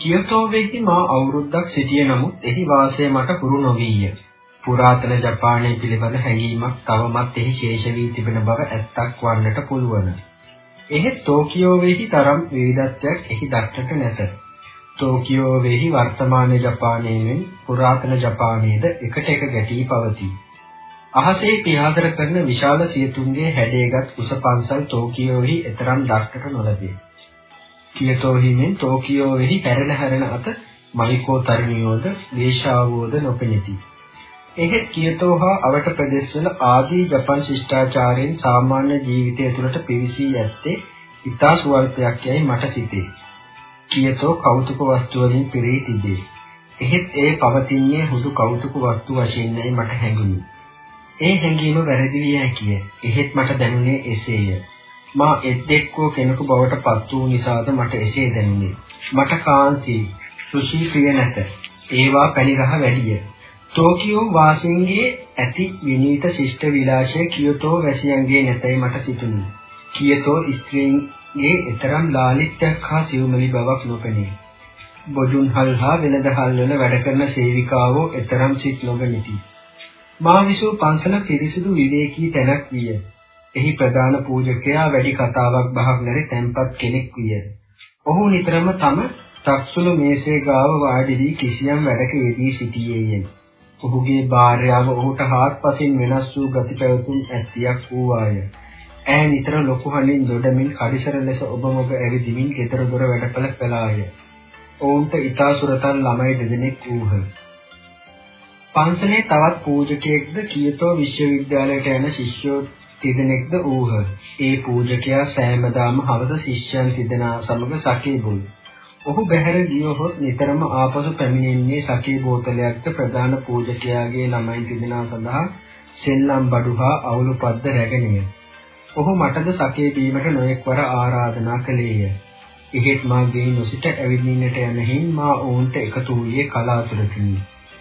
කියතෝවේහි මා අවුරුද්දක් සිටිය නමුත් එහි වාසය මට පුරු නොවිය. පුරාතන ජපානය පිළිබඳ හැඟීමක් තවමත් එහි ශේෂ වී තිබෙන බව ඇත්තක් වන්නට පුළුවන්. එහෙත් ටෝකියෝවේහි තරම් විවිධත්වයක් එහි දක්නට නැත. ටෝකියෝවේහි වර්තමාන ජපානයෙන් පුරාතන ජපානයේද එකට එක ගැටී පවතී. අහසේ පියාසර කරන විශාල සියතුන්ගේ හැඩයගත් උස පන්සල් ටෝකියෝහි එතරම් දක්නට නොලැබේ. කියතෝ හිමින් ටෝකියෝෙහි පැරණ හැරෙන අත මයිකෝ තරුණියෝද වේශාවෝද නොපෙනෙති. එහෙත් කියතෝ හා අවට ප්‍රදේශවල ආදී ජපන් ශිෂ්ටාචාරයෙන් සාමාන්‍ය ජීවිතය තුළට පිවිසී ඇත්තේ ඉතා සුවල්පයක් යයි මට සිතේ. කියතෝ කෞතුක වස්තු වලින් පිරී තිබේ. එහෙත් ඒ පවතින්නේ හුදු කෞතුක වස්තු වශයෙන්යි මට හැඟුණි. ඒ හැඟීම වැරදි විය හැකිය. එහෙත් මට දැනුනේ එසේය. මා එද්දෙක්කෝ කෙනෙකු බවට පත් වූ නිසාද මට එසේ දැනුනේ. මට කාන්සි සුෂි ප්‍රිය නැත. ඒවා පැණිරහ වැඩිය. ටෝකියෝ වාසීන්ගේ ඇති විනීත ශිෂ්ට විලාසය කියතෝ වැසියන්ගේ නැතයි මට සිතුනි. කියතෝ ස්ත්‍රීන්ගේ ඊතරම් ලාලිත්‍යයක් හා සිව්මලි බවක් නොපෙනේ. බොජුන්හල් හා වෙනදහල් වල වැඩ කරන සේවිකාවෝ ඊතරම් සිත් නොගනිති. මා විසූ පන්සල පිරිසිදු විවේකී තැනක් විය. එහි ප්‍රධාන පූජකයා වැඩි කතාවක් බහක් නැති තැන්පත් කෙනෙක් විය. ඔහු නිතරම තම තක්සුළු මේසේ ගාව වාඩි වී කිසියම් වැඩක යෙදී සිටියේය. ඔහුගේ භාර්යාව ඔහුට හාත්පසින් වෙනස් වූ ගති පැවතුම් ඇත්තියක් වූවාය. ඈ නිතර ලොකු හඬින් දොඩමින් කඩිසර ලෙස ඔබ මොබ ඇවිදිමින් ගෙදර දොර වැඩපළ කළාය. ඔවුන්ට ඊතා සුරතල් ළමයි දෙදෙනෙක් වූහ. පන්සලේ තවත් පූජකයෙක්ද කියතෝ විශ්වවිද්‍යාලයට යන ශිෂ්‍යෝ තිදෙනෙක්ද ඌහ. ඒ පූජකයා සෑමදාම හවස ශිෂ්‍යයන් තිදෙනා සමග සකේ බොයි. ඔහු බැහැර ගියොත් නිතරම ආපසු පැමිණෙන්නේ සකේ බෝතලයක්ද ප්‍රධාන පූජකයාගේ ළමයි තිදෙනා සඳහා සෙල්ලම් බඩු හා අවුළු පද්ද රැගෙනය. ඔහු මටද සකේ බීමට නොඑක් වර ආරාධනා කළේය. එහෙත් මා ගේ නොසිට ඇවිදින්නට යනහින් මා ඔවුන්ට එකතු වූයේ කලාතුරකිනි.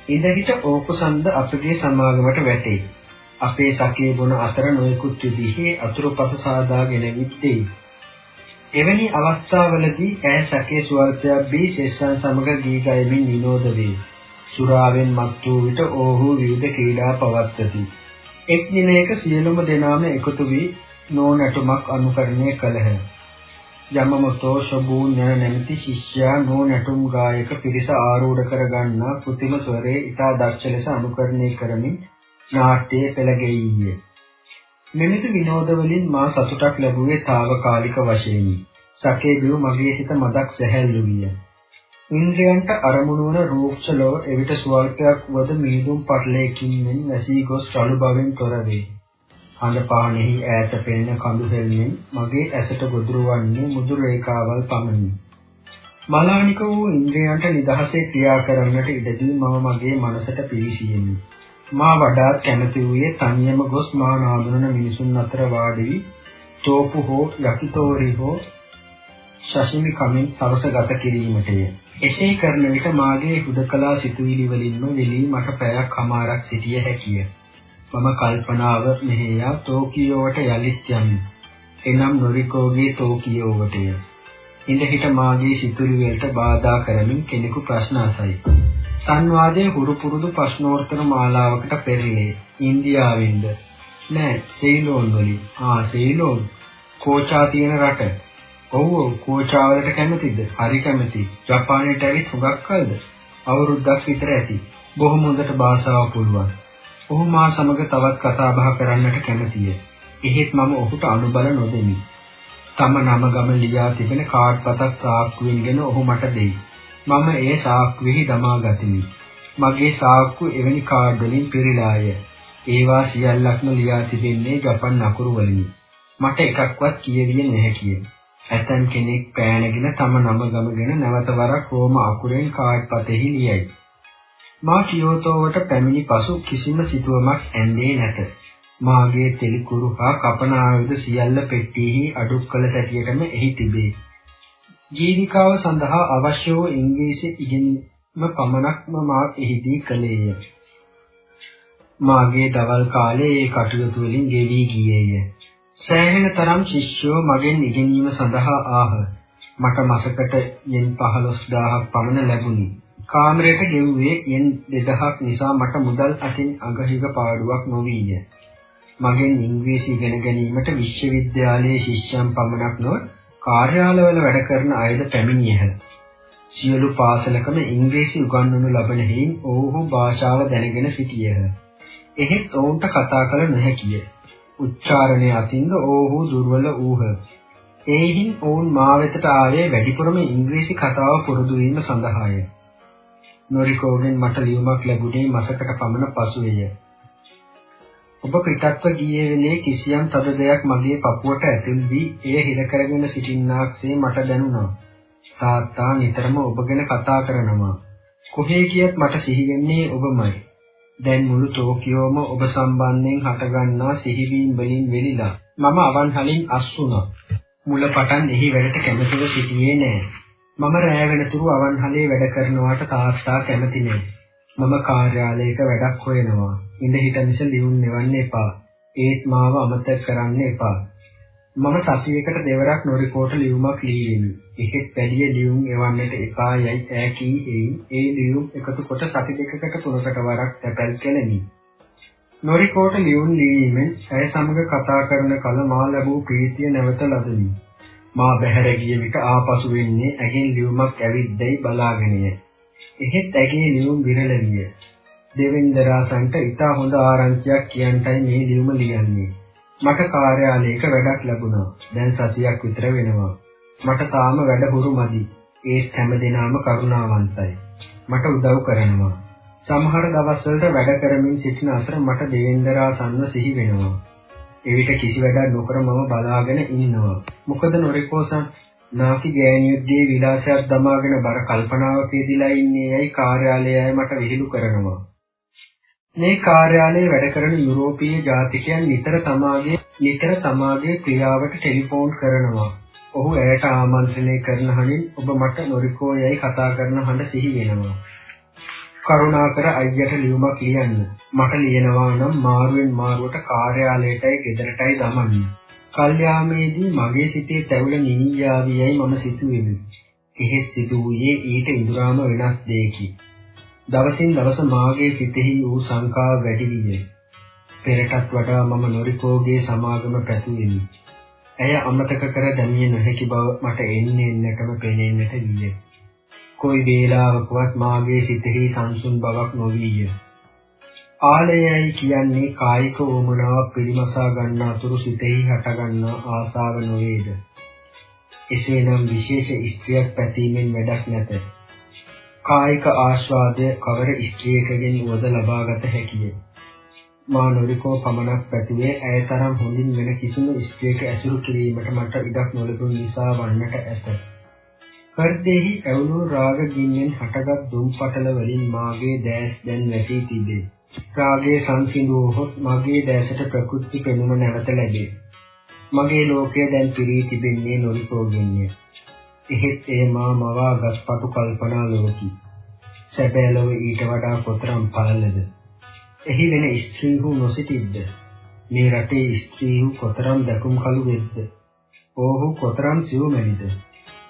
ඉඳහිට ඕකුසන්ද අපගේ සමාගමට වැටේ. අපේ සකේ බොන අතර නොයෙකුත් විදිහේ අතුරුපස සාදාගෙන විත්තේ. එවැනි අවස්ථාවලදී ඈ සකේ සුවල්පයක් බී ශේෂයන් සමග ගී ගයමින් විනෝද වේ. සුරාවෙන් මත් වූ විට ඕහු විවිධ ක්‍රීඩා පවත්වති. එක් දිනයක සියලුම දෙනාම එකතු වී නෝනැටුමක් අනුකරණය කළහ. යමමතෝ ශබූ ඥාන නැමැති ශිෂ්‍යයා නෝනැටුම් ගායක පිරිස ආරූඪ කර ගන්නා කෘතිම ස්වරයේ ඉතා දක්ෂ ලෙස අනුකරණය කරමින් නාට්‍යයේ පෙළගෙයිය. මෙමිතු විනෝද වලින් මා සතුටක් ලැබුවේ తాවකාලික වශයෙනි. සකේ බිව් මගේ සිත මදක් සැහැල්ලු විය. ඉන්ද්‍රයන්ට අරමුණු වන රූක්ෂ ලොව එවිට සුවල්පයක් වද මීදුම් පටලයකින් මෙන් වැසී ගොස් රළු බවෙන් තොර වේ. හඳ පානෙහි ඈත පෙනෙන කඳු හෙල්ලෙන් මගේ ඇසට ගොදුරු වන්නේ මුදු රේඛාවල් පමණි. මලානික වූ ඉන්ද්‍රයන්ට නිදහසේ ක්‍රියා කරන්නට ඉඩදී මම මගේ මනසට පිවිසියෙමි. මා වඩාත් කැමති වූයේ තනියම ගොස් මා නාඳුනන මිනිසුන් අතර වාඩි වී තෝපු හෝ යකිතෝරි හෝ ශෂිමි කමින් සවස ගත කිරීමටය. එසේ කරන විට මාගේ හුදකලා සිතුවිලි වලින්ම වෙලී මට පැයක් කමාරක් සිටිය හැකිය. මම කල්පනාව මෙහෙයා ටෝකියෝවට යලිත් යමි. එනම් නොරිකෝගේ ටෝකියෝවටය. ඉඳ හිට මාගේ සිතුවිලි වලට බාධා කරමින් කෙනෙකු ප්‍රශ්න අසයි. සංවාදයේ හුරු පුරුදු ප්‍රශ්නෝත්තර මාලාවකට පෙරළේ ඉන්දියාවෙන්ද? නෑ සෙයිලෝන් වලින්. ආ සෙයිලෝන්. කෝචා තියෙන රට. ඔව් ඔව් කෝචා වලට කැමතිද? හරි කැමති. ජපානයට ඇවිත් හුඟක් කල්ද අවුරුද්දක් විතර ඇති. බොහොම හොඳට භාෂාව පුළුවන්. ඔහු මා සමග තවත් කතා බහ කරන්නට කැමතිය. එහෙත් මම ඔහුට අනුබල නොදෙමි. තම නම ගම ලියා තිබෙන කාඩ් පතක් සාක්කුවෙන්ගෙන ඔහු මට දෙයි. මම ඒ සාක්කුවෙහි දමා ගතිමි. මගේ සාක්කු එවැනි කාඩ් වලින් පිරීලාය. ඒවා සියල්ලක්ම ලියා තිබෙන්නේ ජපන් අකුරු වලිනි. මට එකක්වත් කියවිය නැහැ ඇතන් කෙනෙක් පෑනගෙන තම නම ගමගෙන නැවත වරක් රෝම අකුරෙන් කාඩ් පතෙහි ලියයි. මා කියෝතෝවට පැමිණි පසු කිසිම සිතුවමක් ඇන්නේ නැත. මාගේ තෙලිකුරු හා කපන ආයුධ සියල්ල පෙට්ටියෙහි අඩුක් කළ සැටියටම එහි තිබේ. ජීවිකාව සඳහා අවශ්‍ය වූ ඉංග්‍රීසි ඉගෙනීම පමණක්ම මා එහිදී කළේය. මාගේ දවල් කාලයේ ඒ කටයුතු වලින් ගෙවි ගියේය. සෑහෙන තරම් ශිෂ්‍යෝ මගෙන් ඉගෙනීම සඳහා ආහ. මට මාසකට යෙන් 15000ක් පමණ ලැබුණි. කාමරයට ගෙව්වේ යෙන් 2000ක් නිසා මට මුදල් අතින් අගහිග පාඩුවක් නොවිය. මගෙන් ඉංග්‍රීසි ඉගෙන ගැනීමට විශ්වවිද්‍යාලයේ ශිෂ්‍යයන් පමණක් නොව කාර්යාලවල වැඩ කරන අයද පැමිණියහ. සියලු පාසලකම ඉංග්‍රීසි උගන්වනු ලබන හේයින් ඔවුහු භාෂාව දැනගෙන සිටියහ. එහෙත් ඔවුන්ට කතා කළ නොහැකිය. උච්චාරණය අතින්ද ඔවුහු දුර්වල වූහ. එයින් ඔවුන් මා වෙතට ආවේ වැඩිපුරම ඉංග්‍රීසි කතාව පුරුදු වීම සඳහාය. නොරිකෝගෙන් මට ලියුමක් ලැබුණේ මාසකට පමණ පසුවය. ඔබ පිටත්ව ගියේ වෙලේ කිසියම් තද දෙයක් මගේ පපුවට ඇතුල් වී එය හිර කරගෙන සිටින්නාක්සේ මට දැනුණා. තාත්තා නිතරම ඔබ ගැන කතා කරනවා. කොහේ ගියත් මට සිහි වෙන්නේ ඔබමයි. දැන් මුළු ටෝකියෝම ඔබ සම්බන්ධයෙන් හටගන්නා සිහිවීම් වලින් වෙලිලා මම අවන්හලින් අස් වුණා. මුල පටන් එහි වැඩට කැමතිව සිටියේ නෑ. මම රැය වෙනතුරු අවන්හලේ වැඩ කරනවාට තාත්තා කැමති නෑ. මම කාර්යාලයක වැඩක් හොයනවා. ඉඳ හිට මිස ලියුම් නෙවන්න එපා. ඒත් මාව අමතක කරන්න එපා. මම සතියකට දෙවරක් නොරිපෝට ලියුමක් ලියවෙමි. එහෙත් වැඩි ලියුම් එවන්නට එපා යයි ඈ කී එයින් ඒ ලියුම් එකතු කොට සති දෙකකට තුනකට වරක් තැපැල් කෙලෙමි. නොරිකෝට ලියුම් ලියීමෙන් ඇය සමග කතා කරන කල මා ලැබූ ප්‍රීතිය නැවත ලබමි. මා බැහැර ගිය විට ආපසු වෙන්නේ ඇගෙන් ලියුමක් ඇවිද්දයි බලාගෙනය. එහෙත් ඇගේ ලියුම් විරල විය. දෙවෙන්දරාසන්ට ඉතා හොඳ ආරංචියක් කියන්ටයි මේ ලියුම ලියන්නේ. මට කාර්යාලයක වැඩක් ලැබුණා. දැන් සතියක් විතර වෙනවා. මට තාම වැඩ හුරු මදි. ඒත් හැමදෙනාම කරුණාවන්තයි. මට උදව් කරනවා. සමහර දවස්වලට වැඩ කරමින් සිටින අතර මට දේවෙන්දරා සම්ව සිහි වෙනවා. එවිට කිසි වැඩක් නොකර මම බලාගෙන ඉන්නවා. මොකද නොරිකෝසන් නාකි ගෑණියුද්දී විලාසයක් දමාගෙන බර කල්පනාවක යෙදিলা ඉන්නේ යයි කාර්යාලයයි මට විහිළු කරනවා. මේ කාර්යාලයේ වැඩ කරන යුරෝපීය ජාතිකයන් නිතර තමාගේ නිතර තමාගේ ක්‍රියාවට ටෙලිෆෝන් කරනවා. ඔහු ඇයට ආමන්ත්‍රණය කරන හඬින් ඔබ මට නොරිකෝ යයි කතා කරන හඬ සිහි වෙනවා. කරුණාකර අයියට ලියුමක් ලියන්න. මට ලියනවා නම් මාරුවෙන් මාරුවට කාර්යාලයටයි ගෙදරටයි දමන්න. කල්යාමේදී මගේ සිතේ තැවුල නිවියාවියයි මම සිතුවෙමි. එහෙත් සිදුවේ ඊට ඉඳුරාම වෙනස් දෙයකි. දවසින් දවස මාගේ සිතෙහි වූ සංකාව වැඩි විය. පෙරටත් වඩා මම නොරිකෝගේ සමාගම පැතුවෙමි. ඇය අමතක කර දැමිය නොහැකි බව මට එන්නේ එන්නටම පෙනෙන්නට විය. කොයි වේලාවකවත් මාගේ සිතෙහි සංසුන් බවක් නොවිය. ආලයයි කියන්නේ කායික වමනාවක් පිළිමසා ගන්න අතුරු සිතෙහි හටගන්නා ආසාව නොවේද? එසේනම් විශේෂ ස්ත්‍රියක් පැතීමෙන් වැඩක් නැත. කායික ආස්වාදය කවර ස්ත්‍රියකගෙන් වද ලබාගත හැකිය. මා නොරිකෝ පමණක් පැතුවේ ඇය තරම් හොඳින් වෙන කිසිම ස්ත්‍රියක ඇසුරු කිරීමට මට ඉඩක් නොලැබුණ නිසා වන්නට ඇත. හෘදෙහි ඇවුණු රාග ගින්නෙන් හටගත් දුම් පටල වලින් මාගේ දැස් දැන් වැසී තිබේ. රාගයේ සංසිඳුවහොත් මගේ දැසට ප්‍රකෘති පෙනුම නැවත ලැබේ. මගේ ලෝකය දැන් පිරී තිබෙන්නේ නොරිකෝගෙන්ය. එහෙත් ඒ මා මවා ගස්පටු කල්පනා ලෝකි. සැබෑ ලොව ඊට වඩා කොතරම් පළලද? එහි වෙන ස්ත්‍රීහු නොසිටිද්ද? මේ රටේ ස්ත්‍රීහු කොතරම් දකුම් කළු වෙද්ද? ඕහු කොතරම් සිව්මැලිද?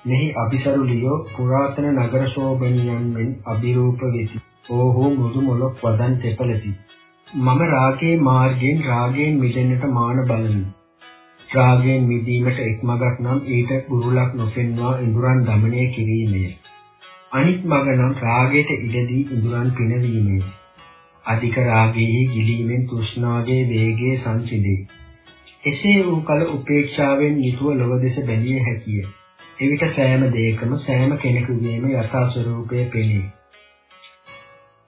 මෙහි අபிසරු ලියෝ පුරාතන නගර ශෝභනියන් මෙන් අභිරූප වෙති. ඕහෝ මුදු මොලොක් වදන් තෙපලති. මම රාගේ මාර්ගයෙන් රාගයෙන් මිදෙන්නට මාන බලමි. රාගයෙන් මිදීමට එක්මගක් නම් ඊට ගුරුලක් නොපෙන්වා ඉඳුරන් দমনය කිරීමය. අනිත් මග නම් රාගයට ඉඩදී ඉඳුරන් පිනවීමය. අධික රාගයේ ගිලීමෙන් තෘෂ්ණාවේ වේගයේ සංසිඳේ. එසේ වූ කල උපේක්ෂාවෙන් නිතුව ලොව දෙස බැලිය හැකිය. එවිට සෑම දෙයකම සෑම කෙනෙකුගේම යථා ස්වરૂපය පෙනේ.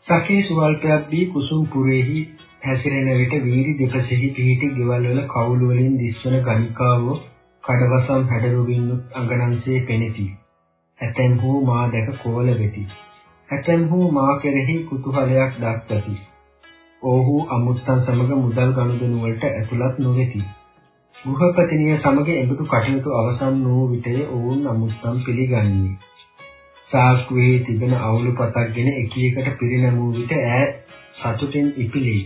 සකේ සුවල්පයක් දී කුසුම් පුරෙහි හැසිරෙන විට වීරි දෙපසෙහි පිහිටි ගෙවල් වල කවුළු වලින් දිස්වන ගණිකාවෝ කඩවසම් හැඩරුවින්නුත් අඟනන්සේ පෙනෙති. ඇතැම් හෝ මා දැක කෝල වෙති. ඇතැම් හෝ මා කෙරෙහි කුතුහලයක් දක්වති. ඔහු අමුත්තන් සමග මුදල් ගනුදෙනු වලට ඇතුළත් නොවේති. ගෘහපතිනිය සමග එබඳු කටයුතු අවසන් වූ විටය ඔවුන් අමුත්තන් පිළිගන්නේ. සාක්කුවේ තිබෙන අවුළු පතක්ගෙන එක එකට පිරිනැමූ විට ඈ සතුටින් ඉපිලෙයි.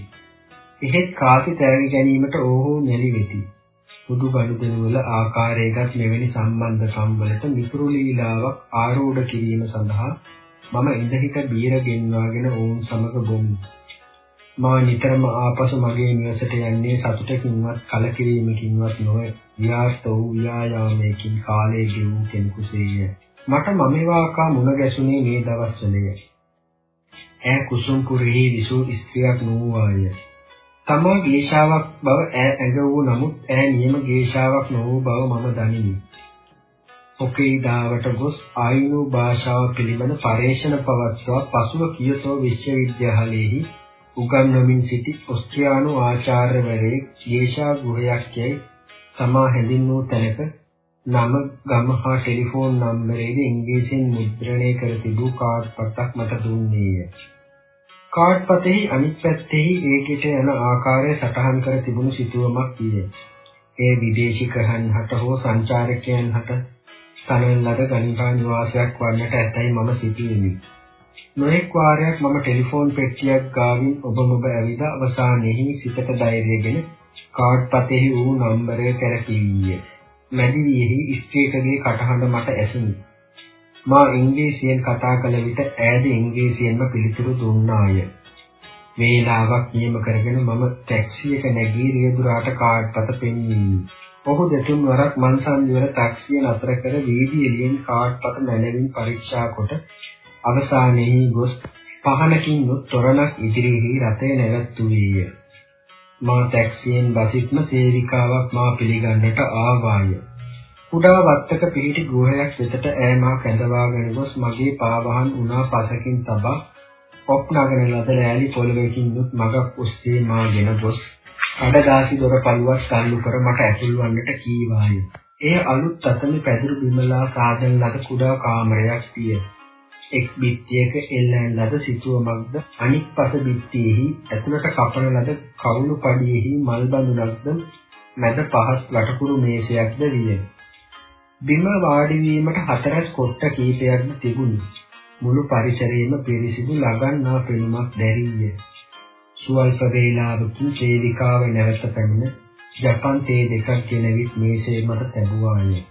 එහෙත් කාසි තෑගි ගැනීමට ඔහු නැලි වෙති. පුදු ගනුදෙනු වල ආකාරයකට මෙවැනි සම්බන්ධකම් වලට මිතුරු ලීලාවක් ආරූඪ කිරීම සඳහා මම ඉඳහිට බීර ගෙන්වාගෙන ඔවුන් සමග බොමි. මා නිතරම ආපසු මගේ නිවසට යන්නේ සතුටකින්වත් කලකිරීමකින්වත් නොවේ. ව්‍යාර්ථ වූ ව්‍යායාමයකින් කාලය ගෙවූ කෙනෙකුසේය. මට මමෙවාකා මුණ ගැසුනේ මේ දවස්වලය. ඈ කුසුම්පුරෙහි විසූ ස්ත්‍රියක් නොවුවාය. තමා ගේශාවක් බව ඈ ඇඟ වූ නමුත් ඈ නියම ගේශාවක් නොවූ බව මම දනිමි. ඔකේදාවට ගොස් ආයිනු භාෂාව පිළිබඳ පරේක්ෂණ පවත්වා පසුව කියතෝ විශ්වවිද්‍යාලයේහි උගන්වමින් සිටි ඔස්ට්‍රියානු ආචාර්යවරයෙක් ගේශා ගෘහයක් යයි තමා හැඳින්වූ තැනක නම ගම හා ටෙලිෆෝන් නම්බරයේද ඉංග්‍රීසියෙන් මුද්‍රණය කර තිබූ කාඩ් පතක් මට දුන්නේය. කාඩ් පතෙහි අනිත් පැත්තෙහි ඒකට යන ආකාරය සටහන් කර තිබුණු සිතුවමක් විය. ඒ විදේශිකයන් හට හෝ සංචාරකයන් හට තනන ලද ගණිකා නිවාසයක් වන්නට ඇතැයි මම සිතුවෙමි. නොඑක් වාරයක් මම ටෙලිෆෝන් පෙට්ටියක් ගාවින් ඔබ මොබ ඇවිද අවසානයේහි සිතට ධෛර්යයෙන් කාඩ් පතෙහි වූ නම්බරය කැරකීය. මැදිවියෙහි ස්ත්‍රියකගේ කටහඬ මට ඇසුණි. මා ඉංග්‍රීසියෙන් කතා කළ විට ඈද ඉංග්‍රීසියෙන්ම පිළිතුරු දුන්නාය. වේලාවක් නියම කරගෙන මම ටැක්සියක නැගී රියදුරාට කාඩ්පත පෙන්වීමි. ඔහු දෙතුන් වරක් මන් සන්ධිවල ටැක්සිය නතර කර වීදි එළියෙන් කාඩ්පත මැනවින් පරීක්ෂා කොට අවසානයේහි ගොස් පහනකින් යුත් තොරණක් ඉදිරියෙහි රථය නැවැත්තුවේය. මා ටැක්සියෙන් බසිත්ම සේවිකාවක් මා පිළිගන්නට ආවාය. කුඩා වත්තක පිහිටි ගෘහයක් වෙතට ඈ මා කැඳවාගෙන ගොස් මගේ පාවහන් උනා පසකින් තබා ඔප් නගන ලද ලෑලි පොළවකින් යුත් මගක් ඔස්සේ මාගෙන ගොස් අඩදාසි දොර පළුවක් තල්ලු කර මට ඇතුල් වන්නට කීවාය. එය අලුත් අතමි පැදුරු බිමලා සාදන ලද කුඩා කාමරයක් විය. එක් බිත්තියක එල්ලන ලද සිතුවමක්ද අනික් පස බිත්තියෙහි ඇතුළට කපන ලද කවුළු පඩියෙහි මල් බඳුනක්ද මැද පහත් වටකුරු මේසයක්ද විය. බිම වාඩි වීමට හතරස් කොට්ට කීපයක්ද තිබුණි. මුළු පරිසරයේම පිරිසිදු ලගන්නා පෙනුමක් දැරිය. සුවල්ප වේලාවකින් සේවිකාව නැවත පැමිණ ජපන් තේ දෙකක් ගෙනවිත් මේසේ මත තැබුවාය.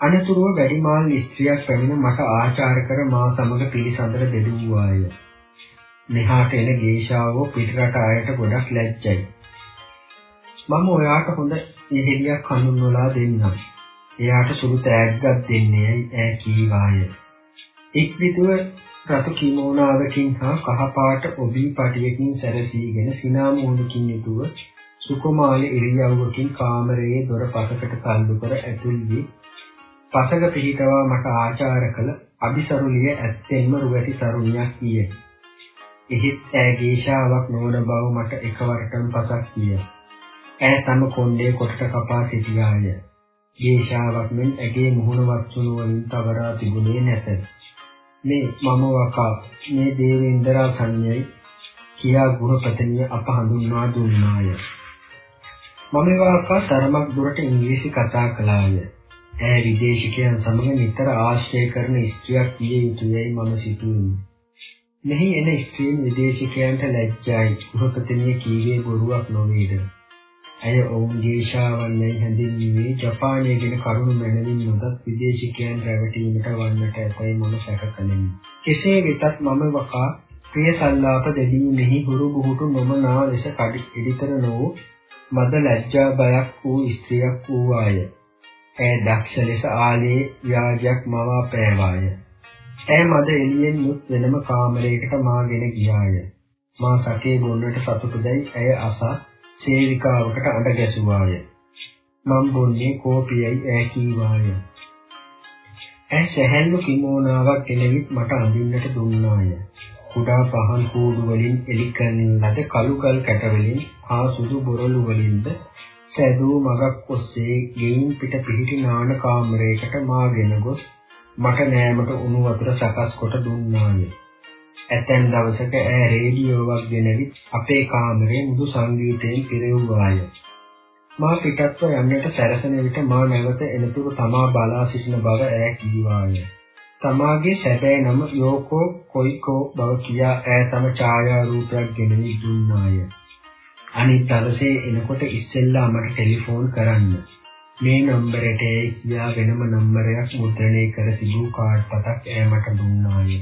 අනතුරුව වැඩිමාල් ස්ත්‍රියක් පැමිණ මට ආචාර කර මා සමග පිළිසඳර දෙදුවාය. මෙහාට එන ගේශාවෝ පිටරට අයට ගොඩක් ලැජ්ජයි. මම ඔයාට හොඳ ඉහෙලියක් හඳුන්වලා දෙන්නම්. එයාට සුළු තෑග්ගක් දෙන්නේයි ඈ කීවාය. එක්විතුව රතු කිමෝනාවකින් හා කහපාට ඔබී පටියකින් සැරසීගෙන සිනාමෝනකින් යුතුව සුකුමාලි ඉරියව්වකින් කාමරයේ දොර පසකට තල්ලු කර ඇතුල් වී පසක පිහිටවා මට ආචාර කළ අபிසරුලිය ඇත්තෙන්ම රුවැටි තරුණියක් විය. එහෙත් ඈ ගේශාවක් නොවන බව මට එකවරටම පසක් විය. ඈ තම කොණ්ඩේ කොටට කපා සිටියාය. ගේශාවක් මෙන් ඇගේ මුහුණ වත්සුණු වලින් තවරා තිබුණේ නැත. මේ මම වකා මේ දේවේන්ද්‍රා සංයයි කියා ගෘහපතිනිය අප හඳුන්වා දුන්නාය. මම වකා තරමක් දුරට ඉංග්‍රීසි කතා කළාය. ඈ විදේශිකයන් සමග නිතර ආශ්‍රය කරන ස්ත්‍රියක් විය යුතුයයි මම සිතුවෙමි. මෙහි එන ස්ත්‍රීන් විදේශිකයන්ට ලැජ්ජයි. ගෘහපතිනිය කීවේ බොරුවක් නොවේද? ඇය ඔවුන්ගේ ශාවන්‍යයි හැඳින්වීමේ ජපානයේ ගැන කරුණු මැනවින් නොදත් විදේශිකයන් රැවටීමට වන්නට ඇතැයි මම සැක කළෙමි. කෙසේ වෙතත් මම වකා ප්‍රිය සල්ලාප දෙදීමෙහි හුරු බුහුටු නොමනා ලෙස කඩි ඉදිතර නොවූ මද ලැජ්ජා බයක් වූ ස්ත්‍රියක් වූවාය. ඇය දක්ෂ ලෙස ආලේ ව්‍යාජයක් මවා පෑවාය. ඇය මද එළියෙන් මුත් වෙනම කාමරයකට මාගෙන ගියාය. මා සකේ බොන්නට සතුටුදයි ඇය අසා සේවිකාවකට අඬ ගැසුවාය. මම් බොන්නේ කෝපියයි ඈ කීවාය. ඇය සැහැල්ලු කිමෝනාවක් ගෙනවිත් මට අඳින්නට දුන්නාය. කුඩා පහන් කූඩු වලින් එලි කරන ලද කළු ගල් කැට වලින් හා සුදු බොරළු වලින්ද සැදූ මගක් ඔස්සේ ගෙයින් පිට පිහිටි නාන කාමරයකට මාගෙන ගොස් මට නෑමට උණු වතුර සකස් කොට දුන්නාය. ඇතැම් දවසක ඈ රේඩියෝවක් ගෙනවිත් අපේ කාමරේ මුදු සංගීතයෙන් පිරෙව්වාය. මා පිටත්ව යන්නට සැරසෙන විට මා නැවත එනතුරු තමා බලා සිටින බව ඈ කීවාය. තමාගේ සැබෑ නම යෝකෝ කොයිකෝ බව කියා ඈ තම ඡායාරූපයක් ගෙනවි දුන්නාය. අනිත් දවසේ එනකොට ඉස්සෙල්ලා මට ටෙලිෆෝන් කරන්න. මේ නම්බරයට කියා වෙනම නම්බරයක් මුද්‍රණය කර තිබූ කාඩ් පතක් ඈමට දුන්නාය.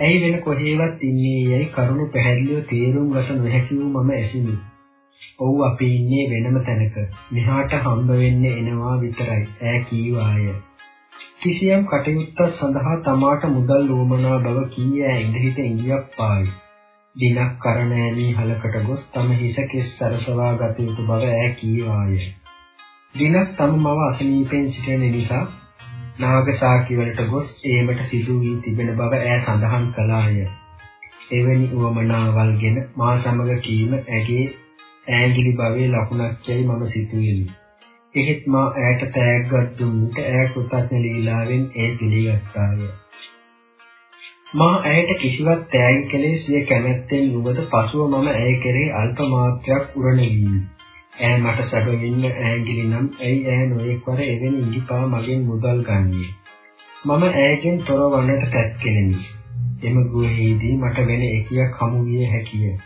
ඇයි වෙන කොහේවත් ඉන්නේ යයි කරුණු පැහැදිලිව තේරුම් ගත නොහැකි වූ මම ඇසිනි. ඔව් අපි ඉන්නේ වෙනම තැනක. මෙහාට හම්බ වෙන්නේ එනවා විතරයි. ඈ කීවාය. කිසියම් කටයුත්තක් සඳහා තමාට මුදල් ලෝමනා බව කී ඈ ඉඳහිට ඉංගියක් පායි. දිනක් කරණෑමි හලකට ගොස් තම හිස කෙස් සරසවා ගත යුතු බව ඈ කීවාය. දිනක් තම මව අසනීපෙන් සිටින නිසා නාගසාකි වලට ගොස් ඒමට සිදු වී තිබෙන බව ඈ සඳහන් කළාය. එවැනි උවමනාවල්ගෙන මා සමග කීම ඇගේ ඈගිලි භවයේ ලකුණක් යයි මම සිතුවෙමි. එහෙත් මා ඈට තෑග්ගක් දුන්නට ඈ කෘතඥ ලීලාවෙන් ඒ පිළිගත්තාය. මා ඇයට කිසිවක් තෑගි කළේ සිය කැමැත්තෙන් නුවද පසුව මම ඇය කෙරෙහි අල්ප මාත්‍රයක් උරණෙමි. ඈ මට සැබවින්ම ඈගිලි නම් ඇයි ඈ නොයෙක් වර එවැනි ඉඟිපා මගෙන් මුදල් ගන්නේ. මම ඈගෙන් තොර වන්නට තැත්කෙනෙමි. එම ගුවේදී මට වෙන එකියක් හමු විය හැකිය.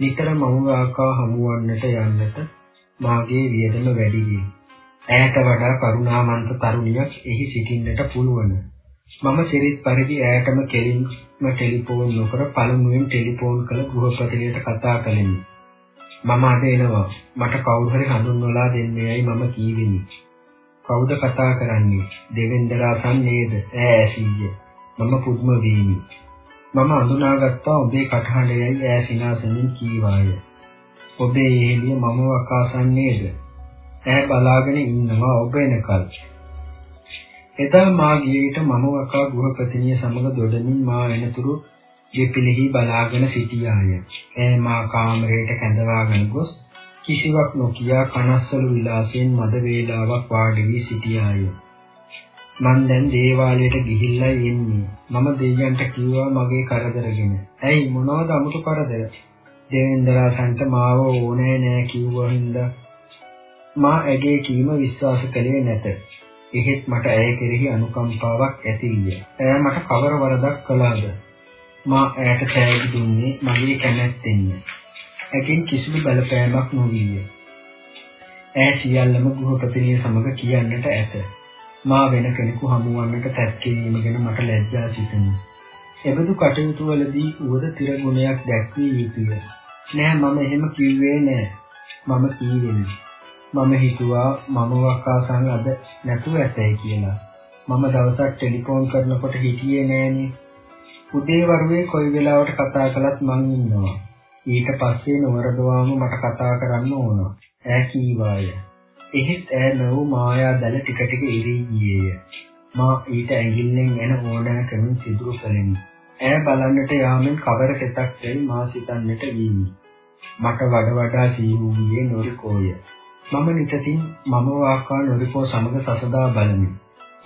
නිතර මම වාකා හමුවන්නට යන්නට මාගේ වියදම වැඩි වේ. ඈට වඩා කරුණාවන්ත තරුණියක් එහි සිටින්නට පුළුවන්. මම සිරිත් පරිදි ඈටම කෙලින්ම ටෙලිෆෝන් නොකර පළමුවෙන් ටෙලිෆෝන් කළ ගෘහපතිනියට කතා කළෙමි. මම අද එනවා. මට කවුරු හරි හඳුන්වලා දෙන්නේයි මම කීවෙමි. කවුද කතා කරන්නේ? දෙවෙන්දරාසන් නේද? ඈ ඇසීය. මම පුදුම වීමි. මම අඳුනාගත්තා ඔබේ කටහඬයයි ඈ සිනාසෙමින් කීවාය. ඔබේ එහෙලිය මම වකාසන් නේද? ඈ බලාගෙන ඉන්නවා ඔබ එනකල්. එදා මා ගිය විට මම වකා ගෘහපතිනිය සමග දොඩමින් මා එනතුරු ගෙපිලෙහි බලාගෙන සිටියාය. ඈ මා කාමරයට කැඳවාගෙන ගොස් කිසිවක් නොකියා කනස්සලු විලාසයෙන් මද වේලාවක් වාඩි වී සිටියාය. මං දැන් දේවාලයට ගිහිල්ලා එන්නේ. මම දෙවියන්ට කිව්වා මගේ කරදරගෙන. ඇයි මොනවද අමුතු කරදර? දේවෙන්දරාසන්ට මාව ඕනෑ නෑ කිව්වා හින්දා මා ඇගේ කීම විශ්වාස කළේ නැත. එහෙත් මට ඇය කෙරෙහි අනුකම්පාවක් ඇති විය. ඇය මට කවර වරදක් කළාද? මා ඇයට සෑහි දුන්නේ මගේ කැමැත්තෙන්. ඇකින් කිසිදු බලපෑමක් නොවිය. ඇය සියල්ලම ගෘහපතිනිය සමග කියන්නට ඇත. මා වෙන කෙනෙකු හමුවන්නට තැත්කීම ගැන මට ලැජ්ජා සිතෙනි. එබඳු කටයුතු වලදී උවද තිරගුණයක් දැක්විය යුතුය. නෑ මම එහෙම කිව්වේ නෑ. මම කීවෙන්නේ. මම හිතුවා මම වකාසන් අද නැතුව ඇතයි කියලා. මම දවසක් ටෙලිෆෝන් කරනකොට හිටියේ නෑනේ. උදේ වරුවේ කොයි වෙලාවට කතා කළත් මං ඉන්නවා. ඊට පස්සේ නොවරදවාම මට කතා කරන්න ඕන. ඈ කීවාය. එහෙත් ඈ නව මායා දැල ටික ටික ඉරී ගියේය. මා ඊට ඇඟිල්ලෙන් එන ඕනෑකමින් සිදුරු කළෙමි. ඈ බලන්නට යාමෙන් කවර සෙතක් යයි මා සිතන්නට වීමි. මට වඩ වඩා සීවූයේ නොරිකෝය. මම නිතින් මම වාකා නොරිකෝ සමග සසදා බලමි.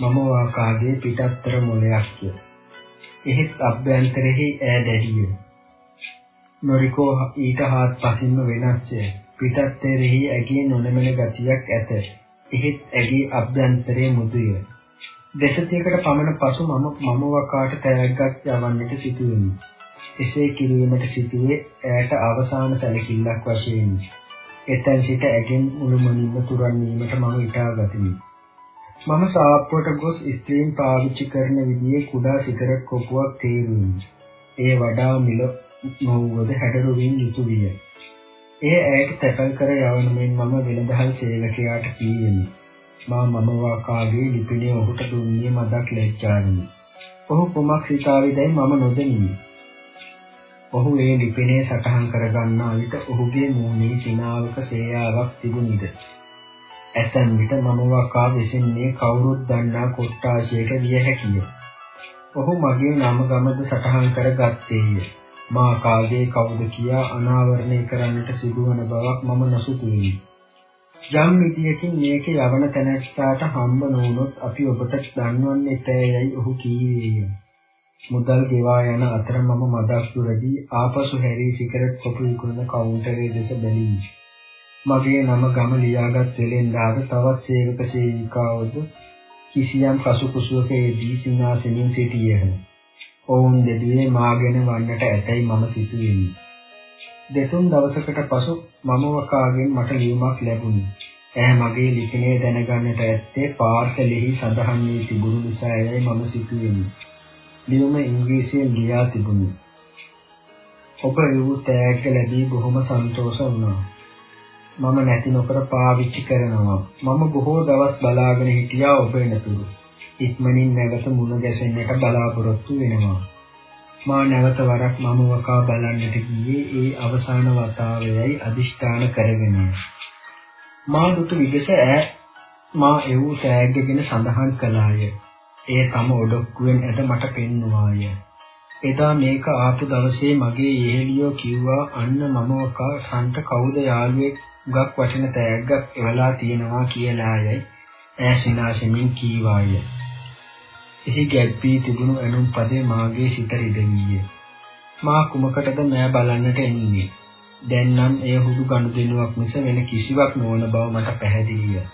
මම වාකාගේ පිටත්තර මොලයක්ය. එහෙත් අභ්‍යන්තරෙහි ඈ දැඩිය. නොරිකෝ ඊට හාත්පසින්ම වෙනස්ය. පිටත්තරෙහි ඇගේ නොනමන ගතියක් ඇත. එහෙත් ඇගේ අභ්‍යන්තරයේ මුදුය. දෙසතියකට පමණ පසු මම මම වකාට තෑග්ගක් යවන්නට සිටුවෙමි. එසේ කිරීමට සිටුවේ ඈට අවසාන සැලකිල්ලක් වශයෙන්. එතෙන් සිට ඇගෙන් මුළුමනින්ම තුරන් වීමට මම ඉටා ගතිමි. මම සාප්පුවට ගොස් ස්ත්‍රීන් පාවිච්චි කරන විදිහේ කුඩා සිගරට් කොපුවක් තේරුණි. ඒ වඩා මිල නොවුවද හැඩරුවින් යුතු විය. එය ඇයට තැපල් කර යවන මෙන් මම වෙළඳහල් සේවකයාට කීවෙමි. මා මම වාකාගේ ලිපිණය ඔහුට දුන්නේ මදක් ලැජ්ජාවෙනි. ඔහු කුමක් සිතාවිදයි මම නොදනිමි. ඔහු ඒ ලිපිණය සටහන් කරගන්නා විට ඔහුගේ මූණේ සිනාවක සේයාවක් තිබුණිද. ඇතැම් විට මම වකා විසින්නේ කවුරුත් දන්නා කොට්ටාශයක විය හැකිය. ඔහු මගේ නම ගමද සටහන් කර ගත්තේය. මා කාගේ කවුද කියා අනාවරණය කරන්නට සිදුවන බවක් මම නොසිතුවෙමි. යම් විදියකින් මේක යවන තැනට හම්බ නොවුනොත් අපි ඔබට දන්වන්නේ තෑයයි ඔහු කීවේය. මුදල් ගෙවා යන අතර මම මදක් දුරදී ආපසු හැරී සිගරට් කොපු විකුණන කවුන්ටරයේ දෙස බැලීමි. මගේ නම ගම ලියාගත් වෙලෙන්දාද තවත් සේවක සේවිකාවද කිසියම් කසුකුසුවක යෙදී සිනාසෙමින් සිටියහ. ඔවුන් දෙදුවේ මාගෙන වන්නට ඇතැයි මම සිතුවෙමි. දෙතුන් දවසකට පසු මම වකාගෙන් මට ලියුමක් ලැබුණි. ඈ මගේ ලිපිනේ දැනගන්නට ඇත්තේ පාර්සලෙහි සඳහන් වී තිබුණු නිසායි මම සිතුවෙමි. ලියුම ඉංග්‍රීසියෙන් ලියා තිබුණි. ඔබ වූ තෑග්ග ලැබී බොහොම සන්තෝෂ වුණා. මම නැති නොකර පාවිච්චි කරනවා. මම බොහෝ දවස් බලාගෙන හිටියා ඔබ එනතුරු. ඉක්මනින් නැවත මුණ ගැසෙන්නට බලාපොරොත්තු වෙනවා. මා නැවත වරක් මම වකා බලන්නට ගියේ ඒ අවසාන වතාවයයි අදිෂ්ඨාන කරගෙන. මා දුටු විගස ඈ මා එව් තෑග්ගගෙන සඳහන් කළාය. ඒ තම ඔඩොක්කුවෙන් ඇද මට පෙන්නුවාය. එදා මේක ආපු දවසේ මගේ යෙහෙලියෝ කිව්වා අන්න මම වකා සන්ට කවුද යාළුවෙක් ගක් වටින තෑග්ගක් එවලා තියෙනවා කියලායයි ඈ සිනාසෙමින් කීවාය. එහි ගැබ්වී තිබුණු ඇනුම් පදේ මාගේ සිත රිදෙන්නේ. මා කුමකටද මෑ බලන්නට එන්නේ? දැන් නම් එය හුදු ගනුදෙනුවක් මිස වෙන කිසිවක් නොවන බව මට පැහැදිලිය.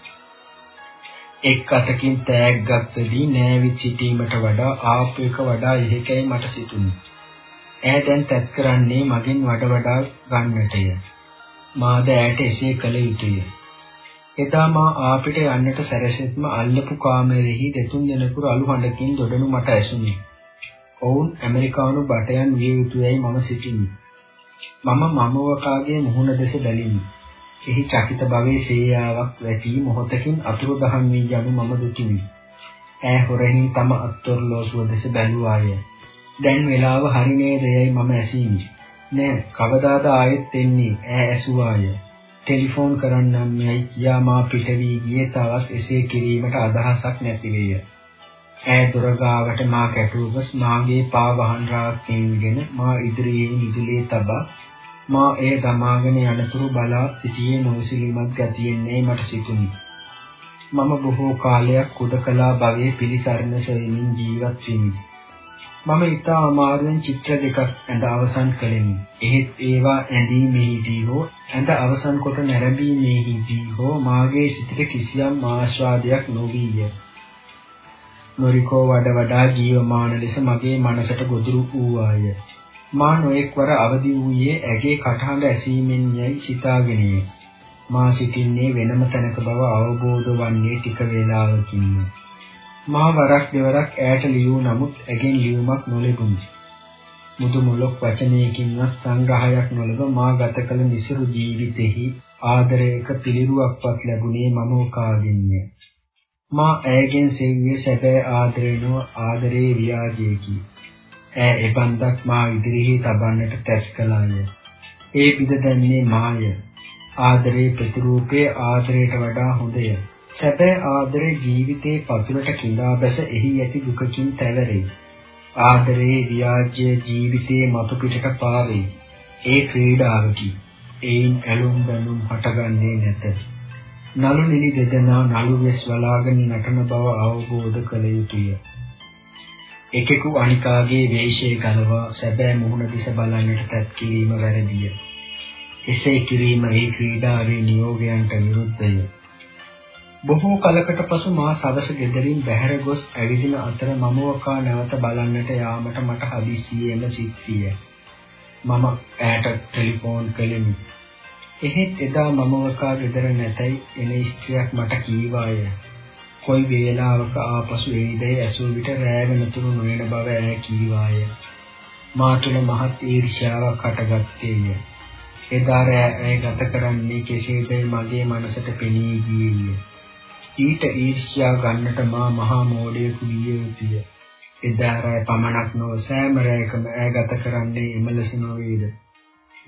එක් අතකින් තෑග්ගක් දෙදී නෑවිත් සිටීමට වඩා ආපු එක වඩා ඉහකයි මට සිතුණි. ඈ දැන් තත් කරන්නේ මගෙන් වඩ වඩා ගන්නටය. මාද ඈට එසේ කළ යුතුය. එදා මා ආපිට යන්නට සැරසෙත්ම අල්ලපු කාමරෙහි දෙතුන් දෙනෙකුට අලු හඬකින් දොඩනු මට ඇසුණි. ඔවුන් ඇමරිකානු බටයන් විය යුතුයයි මම සිටිමි. මම මමවකාගේ මුහුණ දෙස බැලිමි. එහි චකිත භවයේ සේයාවක් වැටි මොහොතකින් අතුරු දහන් වී යනු මම දුකිමි. ඈ හොරෙහින් තම අත්ොර්ලෝසුව දෙස බැලුවාය. දැන් වෙලාව හරි නේදයයි මම ඇසීමි. නෑ කවදාද ආයෙත් එන්නේ ඈ ඇසුවාය. ටෙලිෆෝන් කරන්නම් යයි කියා මා පිට වී ගියේ තවත් එසේ කිරීමට අදහසක් නැති වේය. ඈ දොරගාවට මා කැටුවස් මාගේ පා වහන් රාක්කෙන්ගෙන මා ඉදිරියේ නිදිලේ තබා මා එය දමාගෙන යනතුරු බලා සිටියේ නොසිලිමත් ගතියෙන්නේ මට සිතුනි. මම බොහෝ කාලයක් කුඩකලා භවයේ පිළිසරණ සෙමින් ජීවත් වෙමි. මම ඉතා අමාරුවෙන් චිත්‍ර දෙකක් ඇඳ අවසන් කළෙමි. එහෙත් ඒවා ඇඳීමේදී හෝ ඇඳ අවසන් කොට නැරඹීමේදී හෝ මාගේ සිතට කිසියම් ආස්වාදයක් නොවිය. නොරිකෝ වඩ වඩා ජීවමාන ලෙස මගේ මනසට ගොදුරු වූවාය. මා නොඑක්වර අවදි වූයේ ඇගේ කටහඬ ඇසීමෙන් යයි සිතාගෙනය. මා සිටින්නේ වෙනම තැනක බව අවබෝධ වන්නේ ටික වේලාවකින්ම. මා වරක් දෙවරක් ඈට ලියූ නමුත් ඇගෙන් ලියුමක් නොලැබුණි. මුදු මුලක් වචනයකින්වත් සංග්‍රහයක් නොලබ මා ගත කළ නිසරු ජීවිතෙහි ආදරයක පිළිරුවක්වත් ලැබුණේ මම කාගෙන්ය. මා ඇයගෙන් සෙව්වේ සැබෑ ආදරේනව ආදරේ ව්‍යාජයකි. ඈ එබන්දක් මා ඉදිරියේ තබන්නට තැස් කළාය. ඒ පිට දැන්නේ මාය. ආදරේ ප්‍රතිරූපේ ආදරයට වඩා හොඳය. සැබෑ ආදරේ ජීවිතේ පතුලට කිඳා බැස එහි ඇති දුකකින් තැවරේ. ආදරේ ව්‍යාජ්‍ය ජීවිතේ මතු පිටට පාවේ. ඒ ක්‍රීඩාවකි. ඒන් ඇලුම් බැලුම් හටගන්නේ නැත. නළු නිලි දෙදෙනා නළු වෙස් වලාගෙන නටන බව අවබෝධ කළ යුතුය. එකෙකු අනිකාගේ වේශය ගලවා සැබෑ මුහුණ දිස බලන්නට තත් කිරීම වැරදිය. එසේ කිරීම ඒ ක්‍රීඩාවේ නියෝගයන්ට විරුද්ධය. බොහෝ කලකට පසු මා සවස ගෙදරින් බැහැර ගොස් ඇවිදින අතර මම වකා නැවත බලන්නට යාමට මට හදිසියෙම සිත්තිය. මම ඈට ටෙලිෆෝන් කළෙමි. එහෙත් එදා මම වකා ගෙදර නැතයි එන ස්ත්‍රියක් මට කීවාය. කොයි වේලාවක ආපසු එයිදයි ඇසූ විට රෑ වෙනතුරු නොවන බව ඈ කීවාය. මා තුළ මහත් ඊර්ෂ්‍යාවක් හටගත්තේය. එදා රෑ ගත කරන්නේ කෙසේදයි මගේ මනසට පෙනී ගියේය. ඊට ඊර්ෂ්‍යා ගන්නට මා මහා මෝඩයෙකු විය යුතුය. එදා රැය පමණක් නොව සෑම රැයකම ඈ ගත කරන්නේ එමලස නොවේද?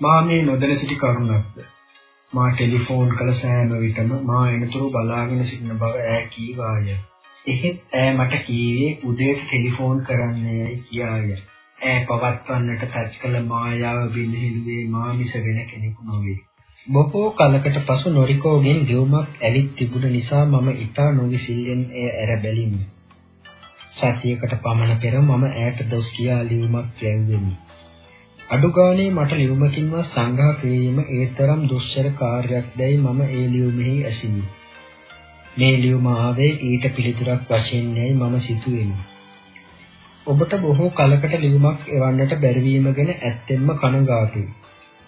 මා මේ නොදැන සිටි කරුණක්ද? මා ටෙලිෆෝන් කළ සෑම විටම මා එනතුරු බලාගෙන සිටින බව ඈ කීවාය. එහෙත් ඈ මට කීවේ උදේට ටෙලිෆෝන් කරන්නේයි කියාය. ඈ පවත්වන්නට තත් කළ මායාව බින්හෙළුවේ මා මිස වෙන කෙනෙකු නොවේ. බොහෝ කලකට පසු නොරිකෝගෙන් ගෙවුමක් ඇවිත් තිබුණ නිසා මම ඉතා නොවිසිල්ලෙන් එය ඇර බැලිමි. සතියකට පමණ පෙර මම ඈට දොස් කියා ලියුමක් ලැබුවෙමි. අඩුගානේ මට ලියුමකින්වත් සංග්‍රහ කිරීම ඒතරම් දුෂ්කර කාර්යයක් දැයි මම ඒ ලියුමෙහි ඇසිමි. මේ ලියුම ආවේ ඊට පිළිතුරක් වශයෙන් යයි මම සිතුවෙමි. ඔබට බොහෝ කලකට ලියුමක් එවන්නට බැරිවීම ගැන ඇත්තෙන්ම කනගාටුයි.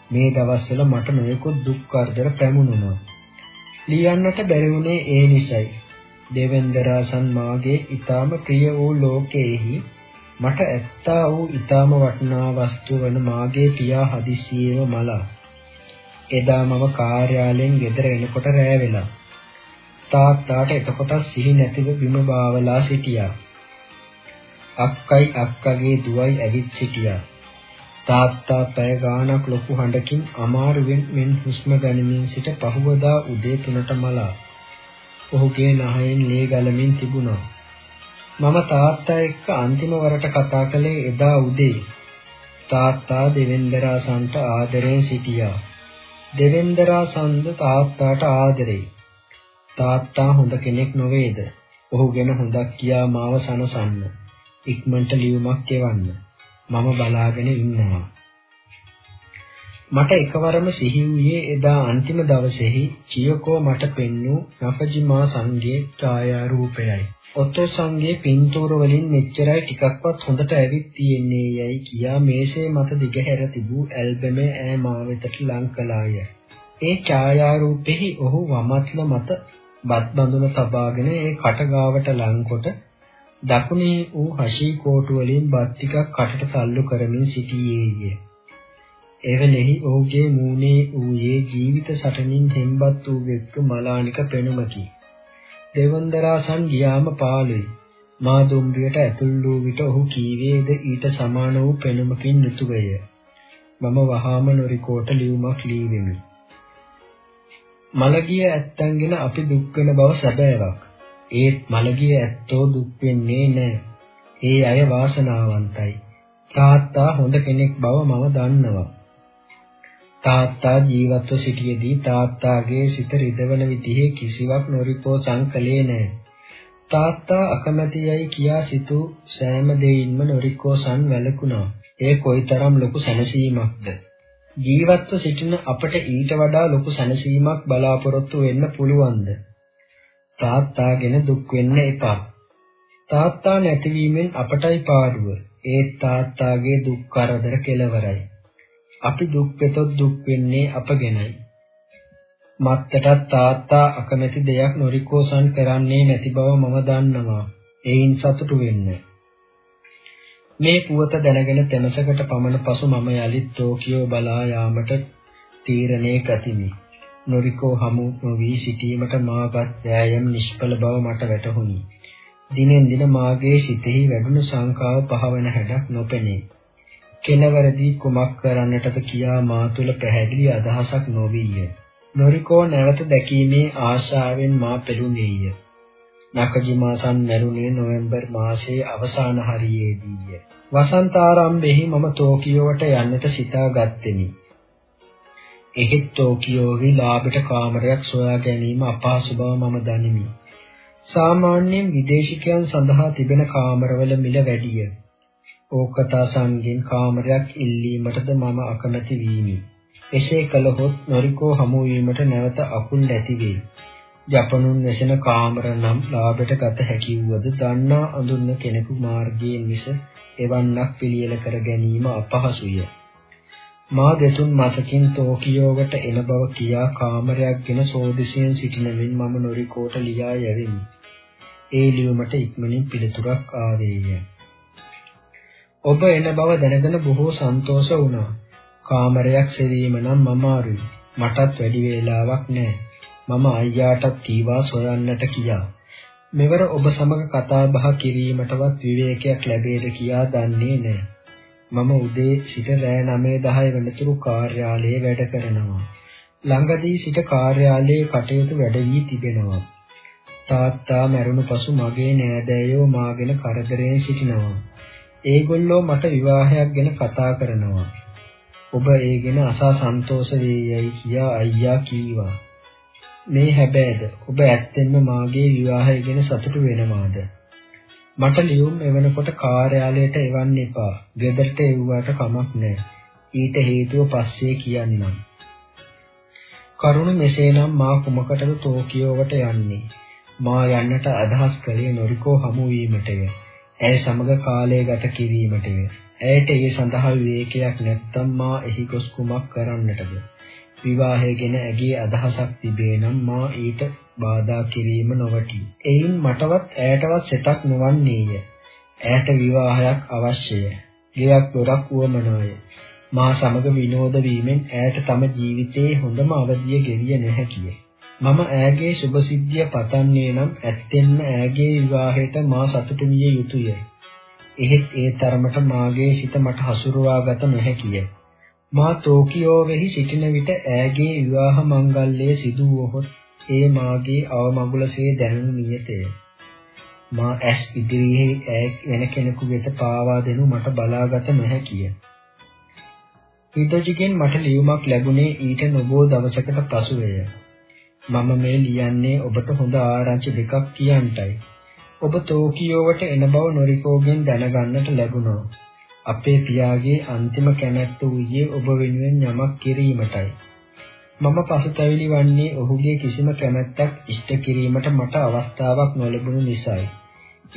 මේ දවස්වල මට නොයෙකුත් දුක් කරදර පැමුණුණා. ලියන්නට බැරි වුණේ ඒ නිසයි. දෙවෙන්දරාසන් මාගේ ඊටාම ප්‍රිය වූ ලෝකයේහි මට ඇත්තා වූ ඊටාම වටිනා වස්තුව වන මාගේ පියා හදිසියේම මලා. එදා මම කාර්යාලයෙන් ගෙදර එනකොට රෑ වෙලා. තාත්තාට එතකොට සිහි නැතිව බිම බාවලා සිටියා. අක්කයි අක්කගේ දුවයි ඇවිත් සිටියා. තාත්තා පැය ගාණක් ලොකු හඬකින් අමාරුවෙන් මෙන් හුස්ම ගනිමින් සිට පහුවදා උදේ 3ට මලා. ඔහුගේ නහයෙන් ලේ ගලමින් තිබුණා. මම තාත්තා එක්ක අන්තිම වරට කතා කළේ එදා උදේ. තාත්තා දෙවෙන්දරාසන්ට ආදරෙන් සිටියා. දෙවෙන්දරාසන්ද තාත්තාට ආදරේ. තාත්තා හොඳ කෙනෙක් නොවේද? ඔහු ගැන හොඳක් කියා මාව සනසන්න. ඉක්මනට ලියුමක් එවන්න. මම බලාගෙන ඉන්නවා. මට එකවරම සිහි වූයේ එදා අන්තිම දවසේහි චියකෝ මට පෙන්වූ නපජිමා සංගේ ඡායාරූපයයි. ඔතෝ සංගේ පින්තූර වලින් මෙච්චරයි ටිකක්වත් හොඳට ඇවිත් තියෙන්නේ යයි කියා මේසේ මත දිගහැර තිබූ ඇල්බමේ ඈ මා වෙතට ලං කළාය. ඒ ඡායාරූපෙහි ඔහු වමත්ල මත බත් බඳුන තබාගෙන ඒ කට ගාවට ලංකොට දකුණේ වූ හෂී කෝටු වලින් බත් ටිකක් කටට තල්ලු කරමින් සිටියේය. එවලෙහි ඔහුගේ මූණේ ඌයේ ජීවිත සටනින් හෙම්බත් වූ වෙක්ක මලානික පෙනුමකි. දෙවන්දරාසන් ගියාම පාළුයි. මා දුම්රියට ඇතුල් වූ විට ඔහු කීවේද ඊට සමාන වූ පෙනුමකින් යුතුවය. මම වහාම නොරිකෝට ලියුමක් ලීවෙමි. මලගිය ඇත්තන්ගෙන අපි දුක් වෙන බව සැබෑවක්. ඒත් මලගිය ඇත්තෝ දුක් වෙන්නේ නැහැ. ඒ අය වාසනාවන්තයි. තාත්තා හොඳ කෙනෙක් බව මම දන්නවා. තාත්තා ජීවත්ව සිටියේදී තාත්තාගේ සිත රිදවන විදිහේ කිසිවක් නොරිපෝ සංකලේ නැහැ. තාත්තා අකමැතියයි කියා සිතූ සෑම දෙයින්ම නොරිකෝසන් වැළකුණා. ඒ කොයිතරම් ලොකු සැනසීමක්ද. ජීවත්ව සිටින අපට ඊට වඩා ලොකු සැනසීමක් බලාපොරොත්තු වෙන්න පුළුවන්ද? තාත්තාගෙන දුක් වෙන්න එපා. තාත්තා නැතිවීමෙන් අපටයි පාඩුව. ඒ තාත්තාගේ දුක් කරදර කෙලවරයි. අපි දුක් වෙතොත් දුක් වෙන්නේ අපගෙනයි. මත්තටත් තාත්තා අකමැති දෙයක් නොරිකෝසන් කරන්නේ නැති බව මම දන්නවා. ඒයින් සතුටු වෙන්න. මේ පුවත දැනගෙන තෙමසකට පමණ පසු මම යලිත් ටෝකියෝ බලා යාමට තීරණය කතිමි. නොරිකෝ හමු නොවි සිටීමට මාගත් වෑයම් නිෂ්ඵල බව මට වැටහුණි. දිනෙන් දින මාගේ සිතෙහි වැඩුණු සංකාව පහවන හැඩක් නොපෙනේ. කෙලවරදී කුමක් කරන්නටද කියා මා තුල පැහැදිලි අදහසක් නොවිය. නොරිකෝ නැවත දැකීමේ ආශාවෙන් මා පෙළුණේය. නකජිමාසන් මැරුණේ නොවැම්බර් මාසයේ අවසාන හරියේදීය. වසන්තාරම්භෙහි මම ටෝකියෝවට යන්නට සිතාගත්ෙමි. එහෙත් ටෝකියෝවේ ලාභට කාමරයක් සොයා ගැනීම අපහසු බව මම දනිමි. සාමාන්‍යයෙන් විදේශිකයන් සඳහා තිබෙන කාමරවල මිල වැඩිය. ඕකතා සංගෙන් කාමරයක් ඉල්ලීමටද මම අකමැති වීමි. එසේ කළහොත් නොරිකෝ හමු වීමට නැවත අකුල් නැති වේ. ජපනුන් වෙසෙන කාමර නම් ලාභයට ගත හැකි වුවද දන්නා අඳුන්න කෙනෙකු මාර්ගයෙන් මිස එවන්නක් පිළියෙල කර ගැනීම අපහසුය. මා දෙතුන් මාසකින් ටෝකියෝවට එන බව කියා කාමරයක් ගෙන සෝදිසියෙන් සිටිනමින් මම නොරිකෝට ලියා යැවෙමි. ඒ ලියුමට ඉක්මනින් පිළිතුරක් ආවේය. ඔබ එන බව දැනගෙන බොහෝ සන්තෝෂ වුණා. කාමරයක් සෙවීම නම් අමාරුයි. මටත් වැඩි වේලාවක් නැහැ. මම අයියාටත් කීවා සොයන්නට කියා. මෙවර ඔබ සමග කතා බහ කිරීමටවත් විවේකයක් ලැබේද කියා දන්නේ නැහැ. මම උදේ සිට රෑ 9:10 වෙනතුරු කාර්යාලයේ වැඩ කරනවා. ළඟදී සිට කාර්යාලයේ කටයුතු වැඩ වී තිබෙනවා. තාත්තා මැරුණු පසු මගේ නෑදෑයෝ මාගෙන කරදරයෙන් සිටිනවා. ඒගොල්ලෝ මට විවාහයක් ගැන කතා කරනවා. ඔබ ඒ ගැන අසා සන්තෝෂ වේයයි කියා අයියා කීවා. මේ හැබෑද ඔබ ඇත්තෙන්ම මාගේ විවාහය ගැන සතුටු වෙනවාද? මට ලියුම් එවනකොට කාර්යාලයට එවන්න එපා. ගෙදරට එව්වට කමක් නැහැ. ඊට හේතුව පස්සේ කියන්නම්. කරුණ මෙසේනම් මා කුමකටද ටෝකියෝවට යන්නේ? මා යන්නට අදහස් කළේ නොරිකෝ හමු වීමටය. ඇය සමග කාලය ගත කිරීමටය. ඇයට ඒ සඳහා විවේකයක් නැත්තම් මා එහි ගොස් කුමක් කරන්නටද? විවාහය ගැන ඇගේ අදහසක් තිබේ නම් මා ඊට බාධා කිරීම නොවටි. එයින් මටවත් ඇයටවත් සිතක් නොවන්නේය. ඇයට විවාහයක් අවශ්‍යය. ගෙයක් දොරක් වුවමනාය. මා සමග විනෝද වීමෙන් ඈට තම ජීවිතයේ හොඳම අවධිය ගෙවිය නොහැකිය. මම ඈගේ සුභ සිද්ධිය පතන්නේ නම් ඇත්තෙන්ම ඈගේ විවාහයට මා සතුටු විය යුතුය. එහෙත් ඒ තරමට මාගේ සිත මට හසුරුවාගත නොහැකිය. මා ටෝකියෝවෙහි සිටින විට ඈගේ විවාහ මංගල්‍යය සිදු වුවහොත් ඒ මාගේ අවමගුලසේ දැනුණු නියතය. මා ඇස් ඉදිරියේ ඈ වෙන කෙනෙකු වෙත පාවා දෙනු මට බලාගත නොහැකිය. හිතෝජිගෙන් මට ලියුමක් ලැබුණේ ඊට නොබෝ දවසකට පසුවය. මම මේ ලියන්නේ ඔබට හොඳ ආරංචි දෙකක් කියන්ටයි. ඔබ ටෝකියෝවට එන බව නොරිකෝගෙන් දැනගන්නට ලැබුණා. අපේ පියාගේ අන්තිම කැමැත්ත වූයේ ඔබ වෙනුවෙන් යමක් කිරීමටයි. මම පසුතැවිලි වන්නේ ඔහුගේ කිසිම කැමැත්තක් ඉෂ්ට කිරීමට මට අවස්ථාවක් නොලැබුණු නිසායි.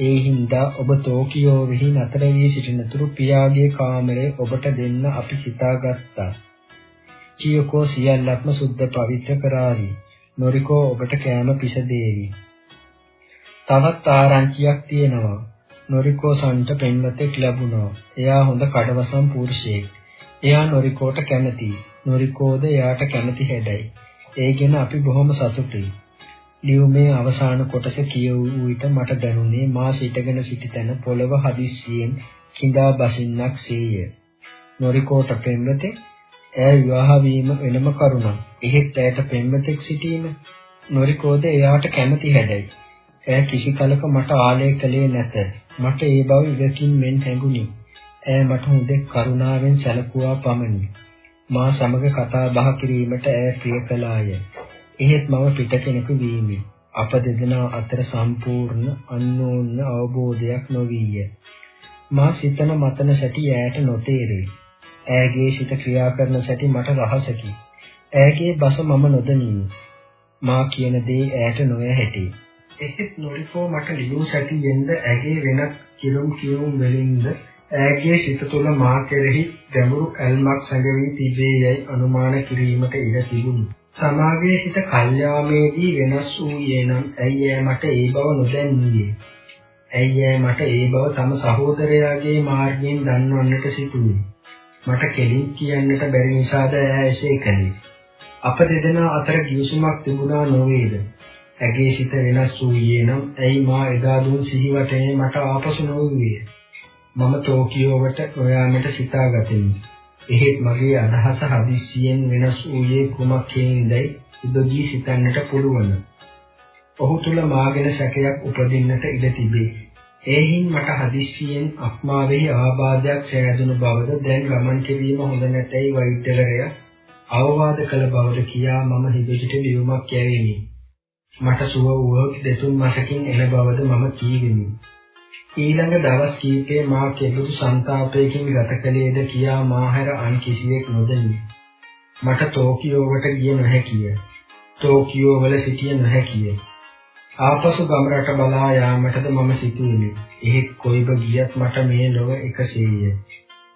ඒ හින්දා ඔබ ටෝකියෝවෙහි නතර වී සිටිනතුරු පියාගේ කාමරය ඔබට දෙන්න අපි සිතාගත්තා. චියකෝ සියල්ලක්ම සුද්ධ පවිත්‍ර කරાવી. නොරිකෝ ඔබට කෑම පිස දේවි. තවත් ආරංචියක් තියෙනවා. නොරිකෝ සන්ට පෙන්වතෙක් ලැබුණා. එයා හොඳ කඩවසම් පුරුෂයෙක්. එයා නොරිකෝට කැමතියි. නොරිකෝද එයාට කැමති හැඩයි. ඒ ගැන අපි බොහොම සතුටුයි. ලියුමේ අවසාන කොටස කියවූ විට මට දැනුනේ මා සිටගෙන සිටි තැන පොළව හදිස්සියෙන් කිඳා බසින්නක් සේය. නොරිකෝට පෙම්වතේ ඈ විවාහ වීම වෙනම කරුණක්. එහෙත් ඇයට පෙම්වතෙක් සිටීම නොරිකෝද එයාට කැමති හැඩයි. ඈ කිසි කලක මට ආලය කළේ නැත. මට ඒ බව ඉවකින් මෙන් හැඟුණි. ඈ මට හොඳේ කරුණාවෙන් සැලකුවා පමණි. මා සමග කතා බහ කිරීමට ඈ ප්‍රිය කළාය. එහෙත් මම පිට කෙනෙකු වීමි. අප දෙදෙනා අතර සම්පූර්ණ අන්‍යෝන්‍ය අවබෝධයක් නොවිය. මා සිතන මතන සැටි ඈට නොතේරේ. ඈගේ සිත ක්‍රියා කරන සැටි මට රහසකි. ඈගේ බස මම නොදනිමි. මා කියන දේ ඈට නොයැහැටි. එහෙත් නොරිකෝ මට ලියූ සැටියෙන්ද ඇගේ වෙනත් කිරුම් කියුම් වලින්ද ඈගේ සිත තුළ මා කෙරෙහි ගැඹුරු ඇල්මක් සැඟවී තිබේ යයි අනුමාන කිරීමට ඉඩ තිබුණි. සමාගයේ සිට කල්යාමේදී වෙනස් වූයේ නම් ඇයි ඈ මට ඒ බව නොදැන්නේ? ඇයි ඈ මට ඒ බව තම සහෝදරයාගේ මාර්ගයෙන් දන්වන්නට සිටුවේ? මට කෙලින් කියන්නට බැරි නිසාද ඈ එසේ කළේ? අප දෙදෙනා අතර ගිවිසුමක් තිබුණා නොවේද? ඇගේ සිත වෙනස් වූයේ නම් ඇයි මා එදා දුන් සිහිවටේ මට ආපසු නොවුවේ? මම ටෝකියෝවට නොයාමට සිතාගතිමි. එහෙත් මගේ අදහස හදිස්සියෙන් වෙනස් වූයේ කුමක් හේඳයි ඉදොජී සිතන්නට පුළුවන්. ඔහු තුල මාගෙන සැකයක් උපදින්නට ඉඩ තිබේ. එයින් මට හදිස්සියෙන් අක්මාවෙහි ආබාධයක් සෑදුණු බවද දැන් ගමන් කිරීම හොඳ නැතයි වෛද්‍යවරයා අවවාද කළ බවද කියා මම හිදෙට ලියුමක් යැවෙමි. මට සුව වූ දෙතුන් මාසකින් එන බවද මම කීවෙමි. ඊළඟ දවස් කීපේ මා කෙබඳු ਸੰతాපයකින් ගත කළේද කියා මාහැර අන් කිසිවෙක් නොදනි. මට ටෝකියෝවට ගිය නොහැකිය. ටෝකියෝ වල සිටිය නොහැකිය. ආපසු ගම රට බලා යාමටද මම සිතුවෙමි. එහෙත් කොයිබ ගියත් මට මේ ලොව එකසේය.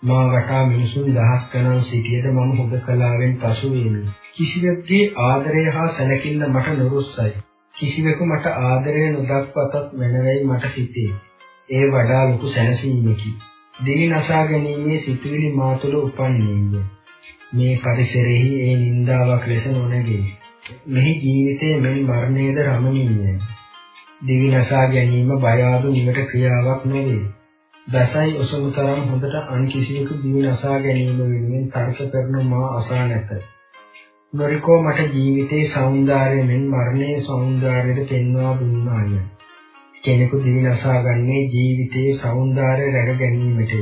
මා වටා මිනිසුන් දහස් ගණන් සිටියද මම හොඳ කලාවෙන් පසු වෙමි. කිසිවෙකුගේ ආදරය හා සැලකිල්ල මට නොරුස්සයි. කිසිවෙකු මට ආදරය නොදක්වතත් මැනවයි මට සිතේ. ඒ වඩා ලොකු සැනසීමකි. දිවි නසා ගැනීමේ සිතුවිලි මා තුළ උපන්නේය. මේ පරිසරෙහි ඒ නින්දාවක් ලෙස නොනැගේ. මෙහි ජීවිතයේ මෙහි මරණයද රමණීයයි. දිවි නසා ගැනීම බය ආදු නිවට ක්‍රියාවක් නෙවේ. දසයි ඔසමුතරම් හොඳට අන් කිසියෙකු දිවි නසා ගැනීම වෙනුවෙන් තර්ක කරන මා අසා නැත. නොරිකෝ මට ජීවිතයේ సౌందර්යය මෙන් මරණයේ సౌందර්යයද පෙන්වා දුන්නාය. කෙනෙකු දිවි නසා ගන්නේ ජීවිතයේ సౌందර්යය රැක ගැනීමටය.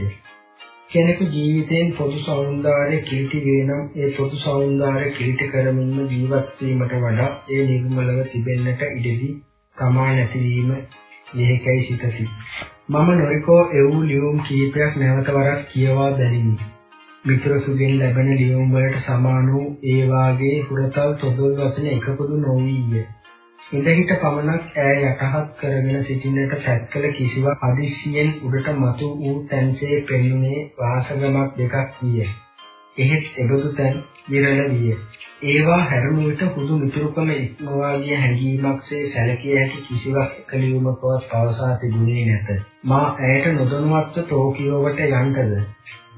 කෙනෙකු ජීවිතයෙන් පොදු సౌందර්යය කිලිටි වේනම් ඒ පොදු సౌందර්යය කිලිටි කරමින්ම ජීවත් වීමට වඩා ඒ නිර්මලව තිබෙන්නට ඉඩදී තමා නැතිවීම මෙහිකයි සිතති. මම නොරිකෝ එවූ ලියුම් කීපයක් නැවත වරක් කියවා බැලිමි. මිත්‍රසුගෙන් ලැබෙන ලියුම් වලට සමාන වූ ඒ වාගේ හුරතල් තොගල් වචන එකපොදු නොවිය. ඉඳහිට පමණක් ඈ යටහත් කරගෙන සිටින්නට පැත්කල කිසිවක් අදිශියෙන් උඩට මතු වූ තැන්සේ පෙනුනේ වාසගමක් දෙකක් විය. එහෙත් එබඳු තැන් විරල විය. ඒවා හැරුණු විට හුදු මිතුරුකම ඉක්මවා ගිය හැඟීමක්සේ සැලකිය හැකි කිසිවක් එකලියුමකවත් පවසා තිබුණේ නැත. මා ඇයට නොදැනුවත්ව ටෝකියෝවට යන්නද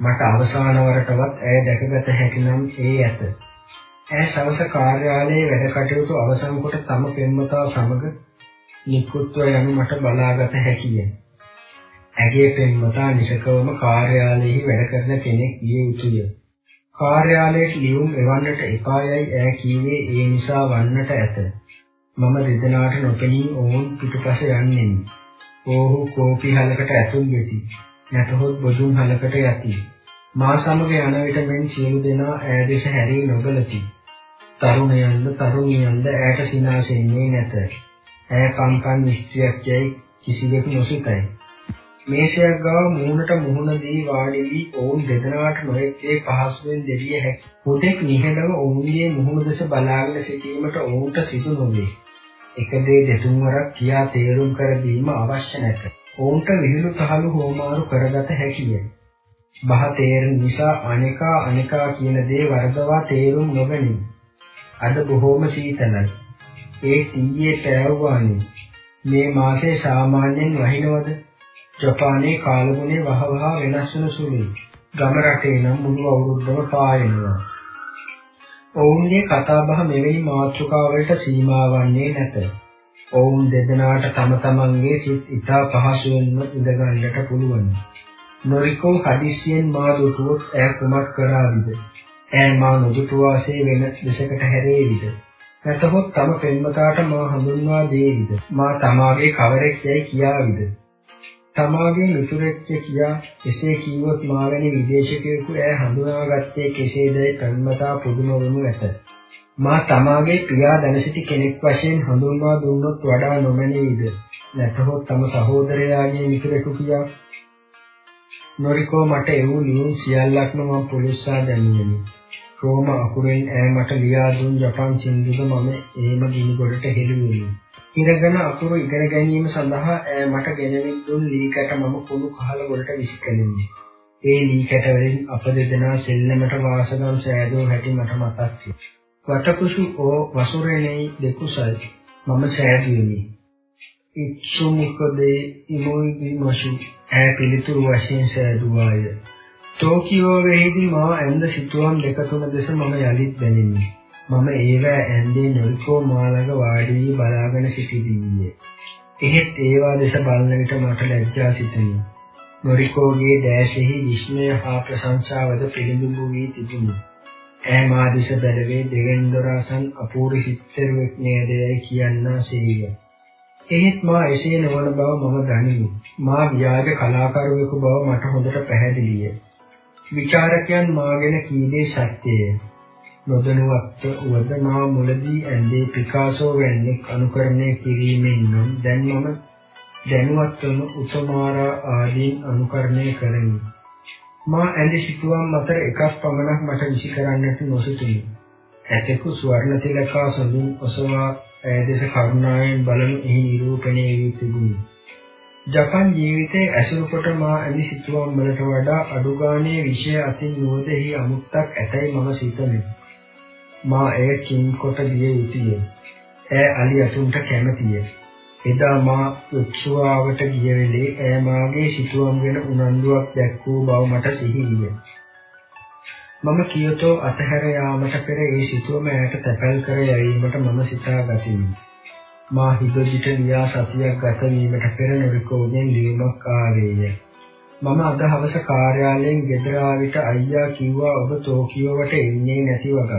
මට අවසාන වරටවත් ඇය දැකගත හැකි නම් ඒ ඇත. ඇය සවස කාර්යාලයේ වැඩ කටයුතු අවසන් කොට තම පෙම්වතා සමග නිකුත්ව යනු මට බලාගත හැකිය. ඇගේ පෙම්වතා නිසකවම කාර්යාලයේ වැඩ කරන කෙනෙක් විය යුතුය. කාර්යාලයට ලියුම් එවන්නට එපායයි ඈ කීවේ ඒ නිසා වන්නට ඇත. මම දෙදෙනාට නොපෙනී ඔවුන් පිටුපස යන්නෙමි. ඕහු කෝපි හලකට ඇතුල් වෙති. නැතහොත් බොදුන් හලකට යති. මා සමග යන විට මෙන් සියලු දෙනා ඈ දෙස හැරී නොබලති. තරුණයන්ද තරුණියන්ද ඈට සිනාසෙන්නේ නැත. ඈ කම්කන් මිස්ත්‍රියක් යයි කිසිවෙක් නොසිතයි. මේසයක් ගාව මූණට මුහුණ දී වාඩි වී ඔවුන් දෙදෙනාට නොඑකේ පහසුවෙන් දෙවිය හැකි. පුතෙක් නිහඬව ඔවුන්ගේ මුහුණ දෙස බලාගෙන සිටීමට ඔවුන්ට සිදු නොවේ. එක දේ දෙතුන් වරක් කියා තේරුම් කර දීම අවශ්‍ය නැත. ඔවුන්ට විහිළු තහළු හෝමාරු කරගත හැකිය. බහ තේරෙන නිසා අනේකා අනේකා කියන දේ වරදවා තේරුම් නොගනිමු. අද බොහෝම සීතලයි. ඒ ටීයේ පෑවුවානේ. මේ මාසේ සාමාන්‍යයෙන් වහිනවද? ජපානයේ කාලගුණේ වහවහ වෙනස් වෙන සුළුයි. ගම රටේ නම් මුළු අවුරුද්දම පායනවා. ඔවුන්ගේ කතාබහ මෙවැනි මාතෘකාවලට සීමා වන්නේ නැත. ඔවුන් දෙදෙනාට තම තමන්ගේ සිත් ඉතා පහසුවෙන්ම ඉඳගන්නට පුළුවන්. නොරිකෝ හදිස්සියෙන් මා දුටුවොත් ඈ කුමක් කරාවිද? ඈ මා නොදුටු වාසේ වෙන දෙසකට හැරේවිද? නැතහොත් තම පෙම්වතාට මා හඳුන්වා දේවිද? මා තමාගේ කවරෙක් යයි කියාවිද? තමාගේ මිතුරෙක් කියා එසේ කීවොත් මා වැනි විදේශිකයෙකු ඈ හඳුනාගත්තේ කෙසේදයි පෙම්වතා පුදුම වනු ඇත. මා තමාගේ පියා දැන සිටි කෙනෙක් වශයෙන් හඳුන්වා දුන්නොත් වඩා නොමැනේවිද? නැතහොත් තම සහෝදරයාගේ මිතුරෙකු කියා නොරිකෝ මට එවූ ලියුම් සියල්ලක්ම මම පොලිස්සා දැමියෙමි. රෝම අකුරෙන් ඈ මට ලියා දුන් ජපන් සින්දුද මම එහෙම ගිනි ගොඩට හෙළුවෙමි. ඉරගෙන අකුරු ඉගෙන ගැනීම සඳහා ඈ මට ගෙනවිත් දුන් ලී කැට මම කුණු කහල ගොඩට විසිකලෙමි. ඒ ලී කැට වලින් අප දෙදෙනා සෙල්ලමට වාසගම් සෑදෝ හැටි මට මතක් වේ. වතකුසු ඕ වසුරේනේ දෙකුසල් මම සෑදුවෙමි. ඉක්ෂුමුකදේ ඉමොයි විමසු ඈ පිළිතුරු වශයෙන් සෑදුවාය. ටෝකියෝ වෙහිදී මා ඇඳ සිතුවම් දෙක තුන දෙස මම යලිත් දැනෙමි. මම ඒවා ඇඳේ නොල්කෝ මාළඟ වාඩි වී බලාගෙන සිටිදීය. එහෙත් ඒවා දෙස බලන විට මට ලැජ්ජා සිතුනි. නොරිකෝගේ දැසෙහි විස්මය හා ප්‍රශංසාවද පිළිඹු වී තිබුණි. ඈ මා දිස බැලුවේ දෙගෙන් දොරසන් අපූර්ව සිත්තරුවෙක් නේදයි කියන්නා සේය. එහෙත් මා එසේ නොවන බව මම දනිමි. මා ව්‍යාජ කලාකරුවෙකු බව මට හොඳට පැහැදිලිය. විචාරකයන් මාගෙන කීදේ සත්‍යය. නොදැනුවත්ව උවද මා මුලදී ඇඳේ පිකාසෝ වැන්නෙක් අනුකරණය කිරීමෙන් නම් දැන් මම දැනුවත්වම උතමාරා ආදීන් අනුකරණය කරමි. මා ඇඳේ සිතුවම් අතර එකක් පමණක් මට විසි කරන්නට නොසිතුනි. ඇතෙකු ස්වර්ණ තිලකා සොඳුන් ඔසවා ඇයදෙස කරුණාවෙන් බලන එහි නිරූපණය වී තිබුණි. ජපන් ජීවිතයේ ඇසුරු කොට මා ඇලි සිතුවම් වලට වඩා අඩුගානේ විෂය අතින් නොදෙහි අමුත්තක් ඇතැයි මම සිතමි. මා එය කින් කොට දිය යුතුය. ඈ අලි අතුන්ට කැමතිය. එදා මා උත්සවාවට ගිය වෙලේ ඈ මාගේ සිතුවම් ගැන උනන්දුවක් දැක්වූ බව මට සිහි විය. මම කියතෝ අතහැර යාමට පෙර ඒ සිතුවම ඈට තැපැල් කර යැවීමට මම සිතා ගතිමි. මා හිදොජිට ලියා සතියක් ගත වීමට පෙර නොරිකෝගෙන් ලියුමක් ආවේය. මම අද හවස කාර්යාලයෙන් ගෙදර ආවිට අයියා කිව්වා ඔබ ටෝකියෝවට එන්නේ නැති වගක්.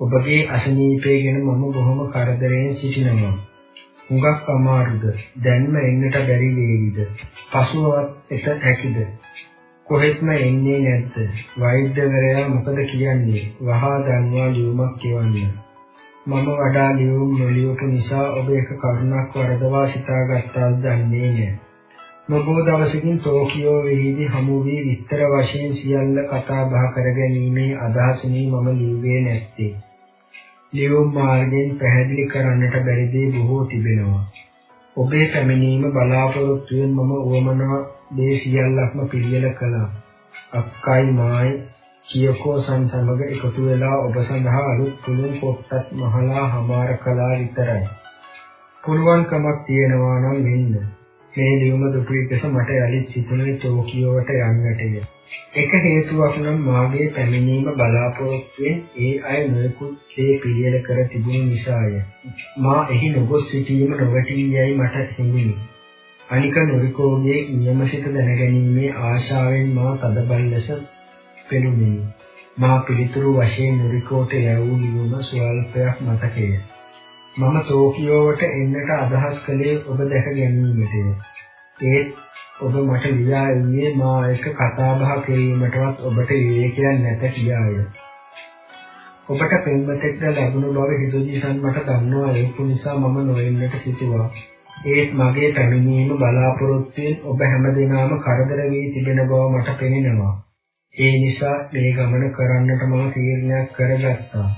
ඔබගේ අසනීපය ගැන මම බොහොම කරදරයෙන් සිටිනවා. හුඟක් අමාරුද? දැන්ම එන්නට බැරි වේවිද? පසුවත් එත හැකිද? කොහෙත්ම එන්නේ නැද්ද? වෛද්‍යවරයා මොකද කියන්නේ? වහා දන්වා ලියුමක් කියවන්න. මම වඩා ලියුම් නොලියපු නිසා ඔබ එක කරුණක් වරදවා සිතාගත්තාද දන්නේ නැහැ. නොබෝ දවසකින් ටෝකියෝ වෙහිදී හමු වී විස්තර වශයෙන් සියල්ල කතා බහ කරගැනීමේ අදහසිනී මම ලිව්වේ නැත්තේ. ලියුම් මාර්ගයෙන් පැහැදිලි කරන්නට බැරි දේ බොහෝ තිබෙනවා. ඔබේ පැමිණීම බලාපොරොත්තුෙන් මම උවමනා දේ සියල්ලක්ම පිළියෙල කළා. අක්කයි මායි කියකෝ සංසමග එකතු වෙලා ඔබ සඳහා අලුත් පුළුන් පොත්තක් මහලා හමාර කළා විතරයි. පුළුවන්කමක් තියෙනවා නම් මෙන්න. මේ ලියුම දුප්‍රීකස මට යලිත් සිතුනේ ටෝකියෝවට යන්නටය. එක හේතුවක් නම් මාගේ පැමිණීම බලාපොරොත්තුෙන් ඒ අය නොයෙකුත් දේ පිළියෙල කර තිබුණු නිසාය. මා එහි නොගොස් සිටීම නොවැටී යයි මට හිමිනි. අනික නොරිකෝගේ නියමසිත දැනගැනීමේ ආශාවෙන් මා තදබල ලෙස පෙළුණෙමි. මා පිළිතුරු වශයෙන් නොරිකෝට ලැබූ ලියුම ස්වල්පයක් මතකය. මම ටෝකියෝවට එන්නට අදහස් කළේ ඔබ දැක ගැනීමටය. ඒත් ඔබ මට ලියා ඉන්නේ මා එක කතා බහ කිරීමටවත් ඔබට විවේකයක් නැත කියාය. ඔබට පෙම්වතෙක්ද ලැබුණු බව හිතුදිසන් මට දන්නවා ඒක නිසා මම නොවෙන්නට සිටුවා. ඒත් මගේ පැමිණීම බලාපොරොත්තුෙන් ඔබ හැමදෙනාම කරදර වී තිබෙන බව මට පෙනෙනවා. ඒ නිසා මේ ගමන කරන්නට මම තීරණයක් කරගත්තා.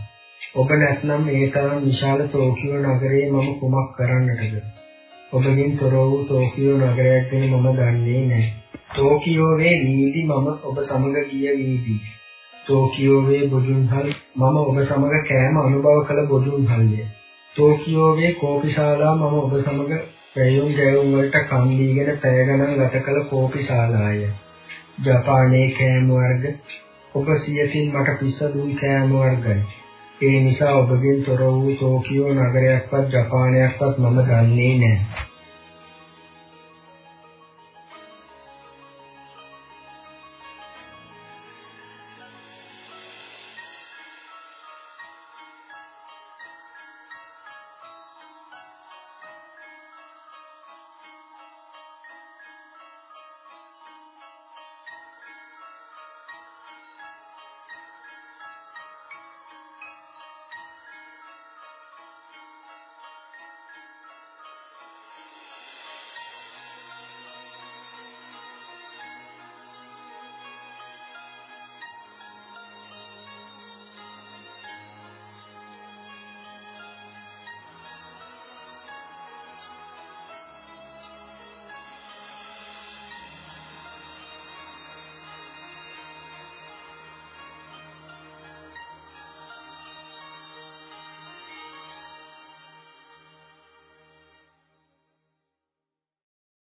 ඔබ නැත්නම් ඒ තරම් විශාල ටෝකියෝ නගරයේ මම කුමක් කරන්නටද? ඔබගෙන් තොර වූ ටෝකියෝ නගරයක් ගැන මම දන්නේ නැහැ. ටෝකියෝවේ වීදි මම ඔබ සමග ගිය වීදි. ටෝකියෝවේ බොදුන්හල් මම ඔබ සමග කෑම අනුභව කළ බොදුන්හල්ය. ටෝකියෝවේ කෝපිශාලා මම ඔබ සමග පැයුම් ගැයුම් වලට කන් දීගෙන පැය ගණන් ගත කළ කෝපිශාලාය. ජපානයේ කෑම වර්ග ඔබ සියතින් මට පිස්ස දුන් කෑම වර්ගයි. ඒ නිසා ඔබගෙන් තොර වූ ටෝකියෝ නගරයක්වත් ජපානයක්වත් මම දන්නේ නැහැ.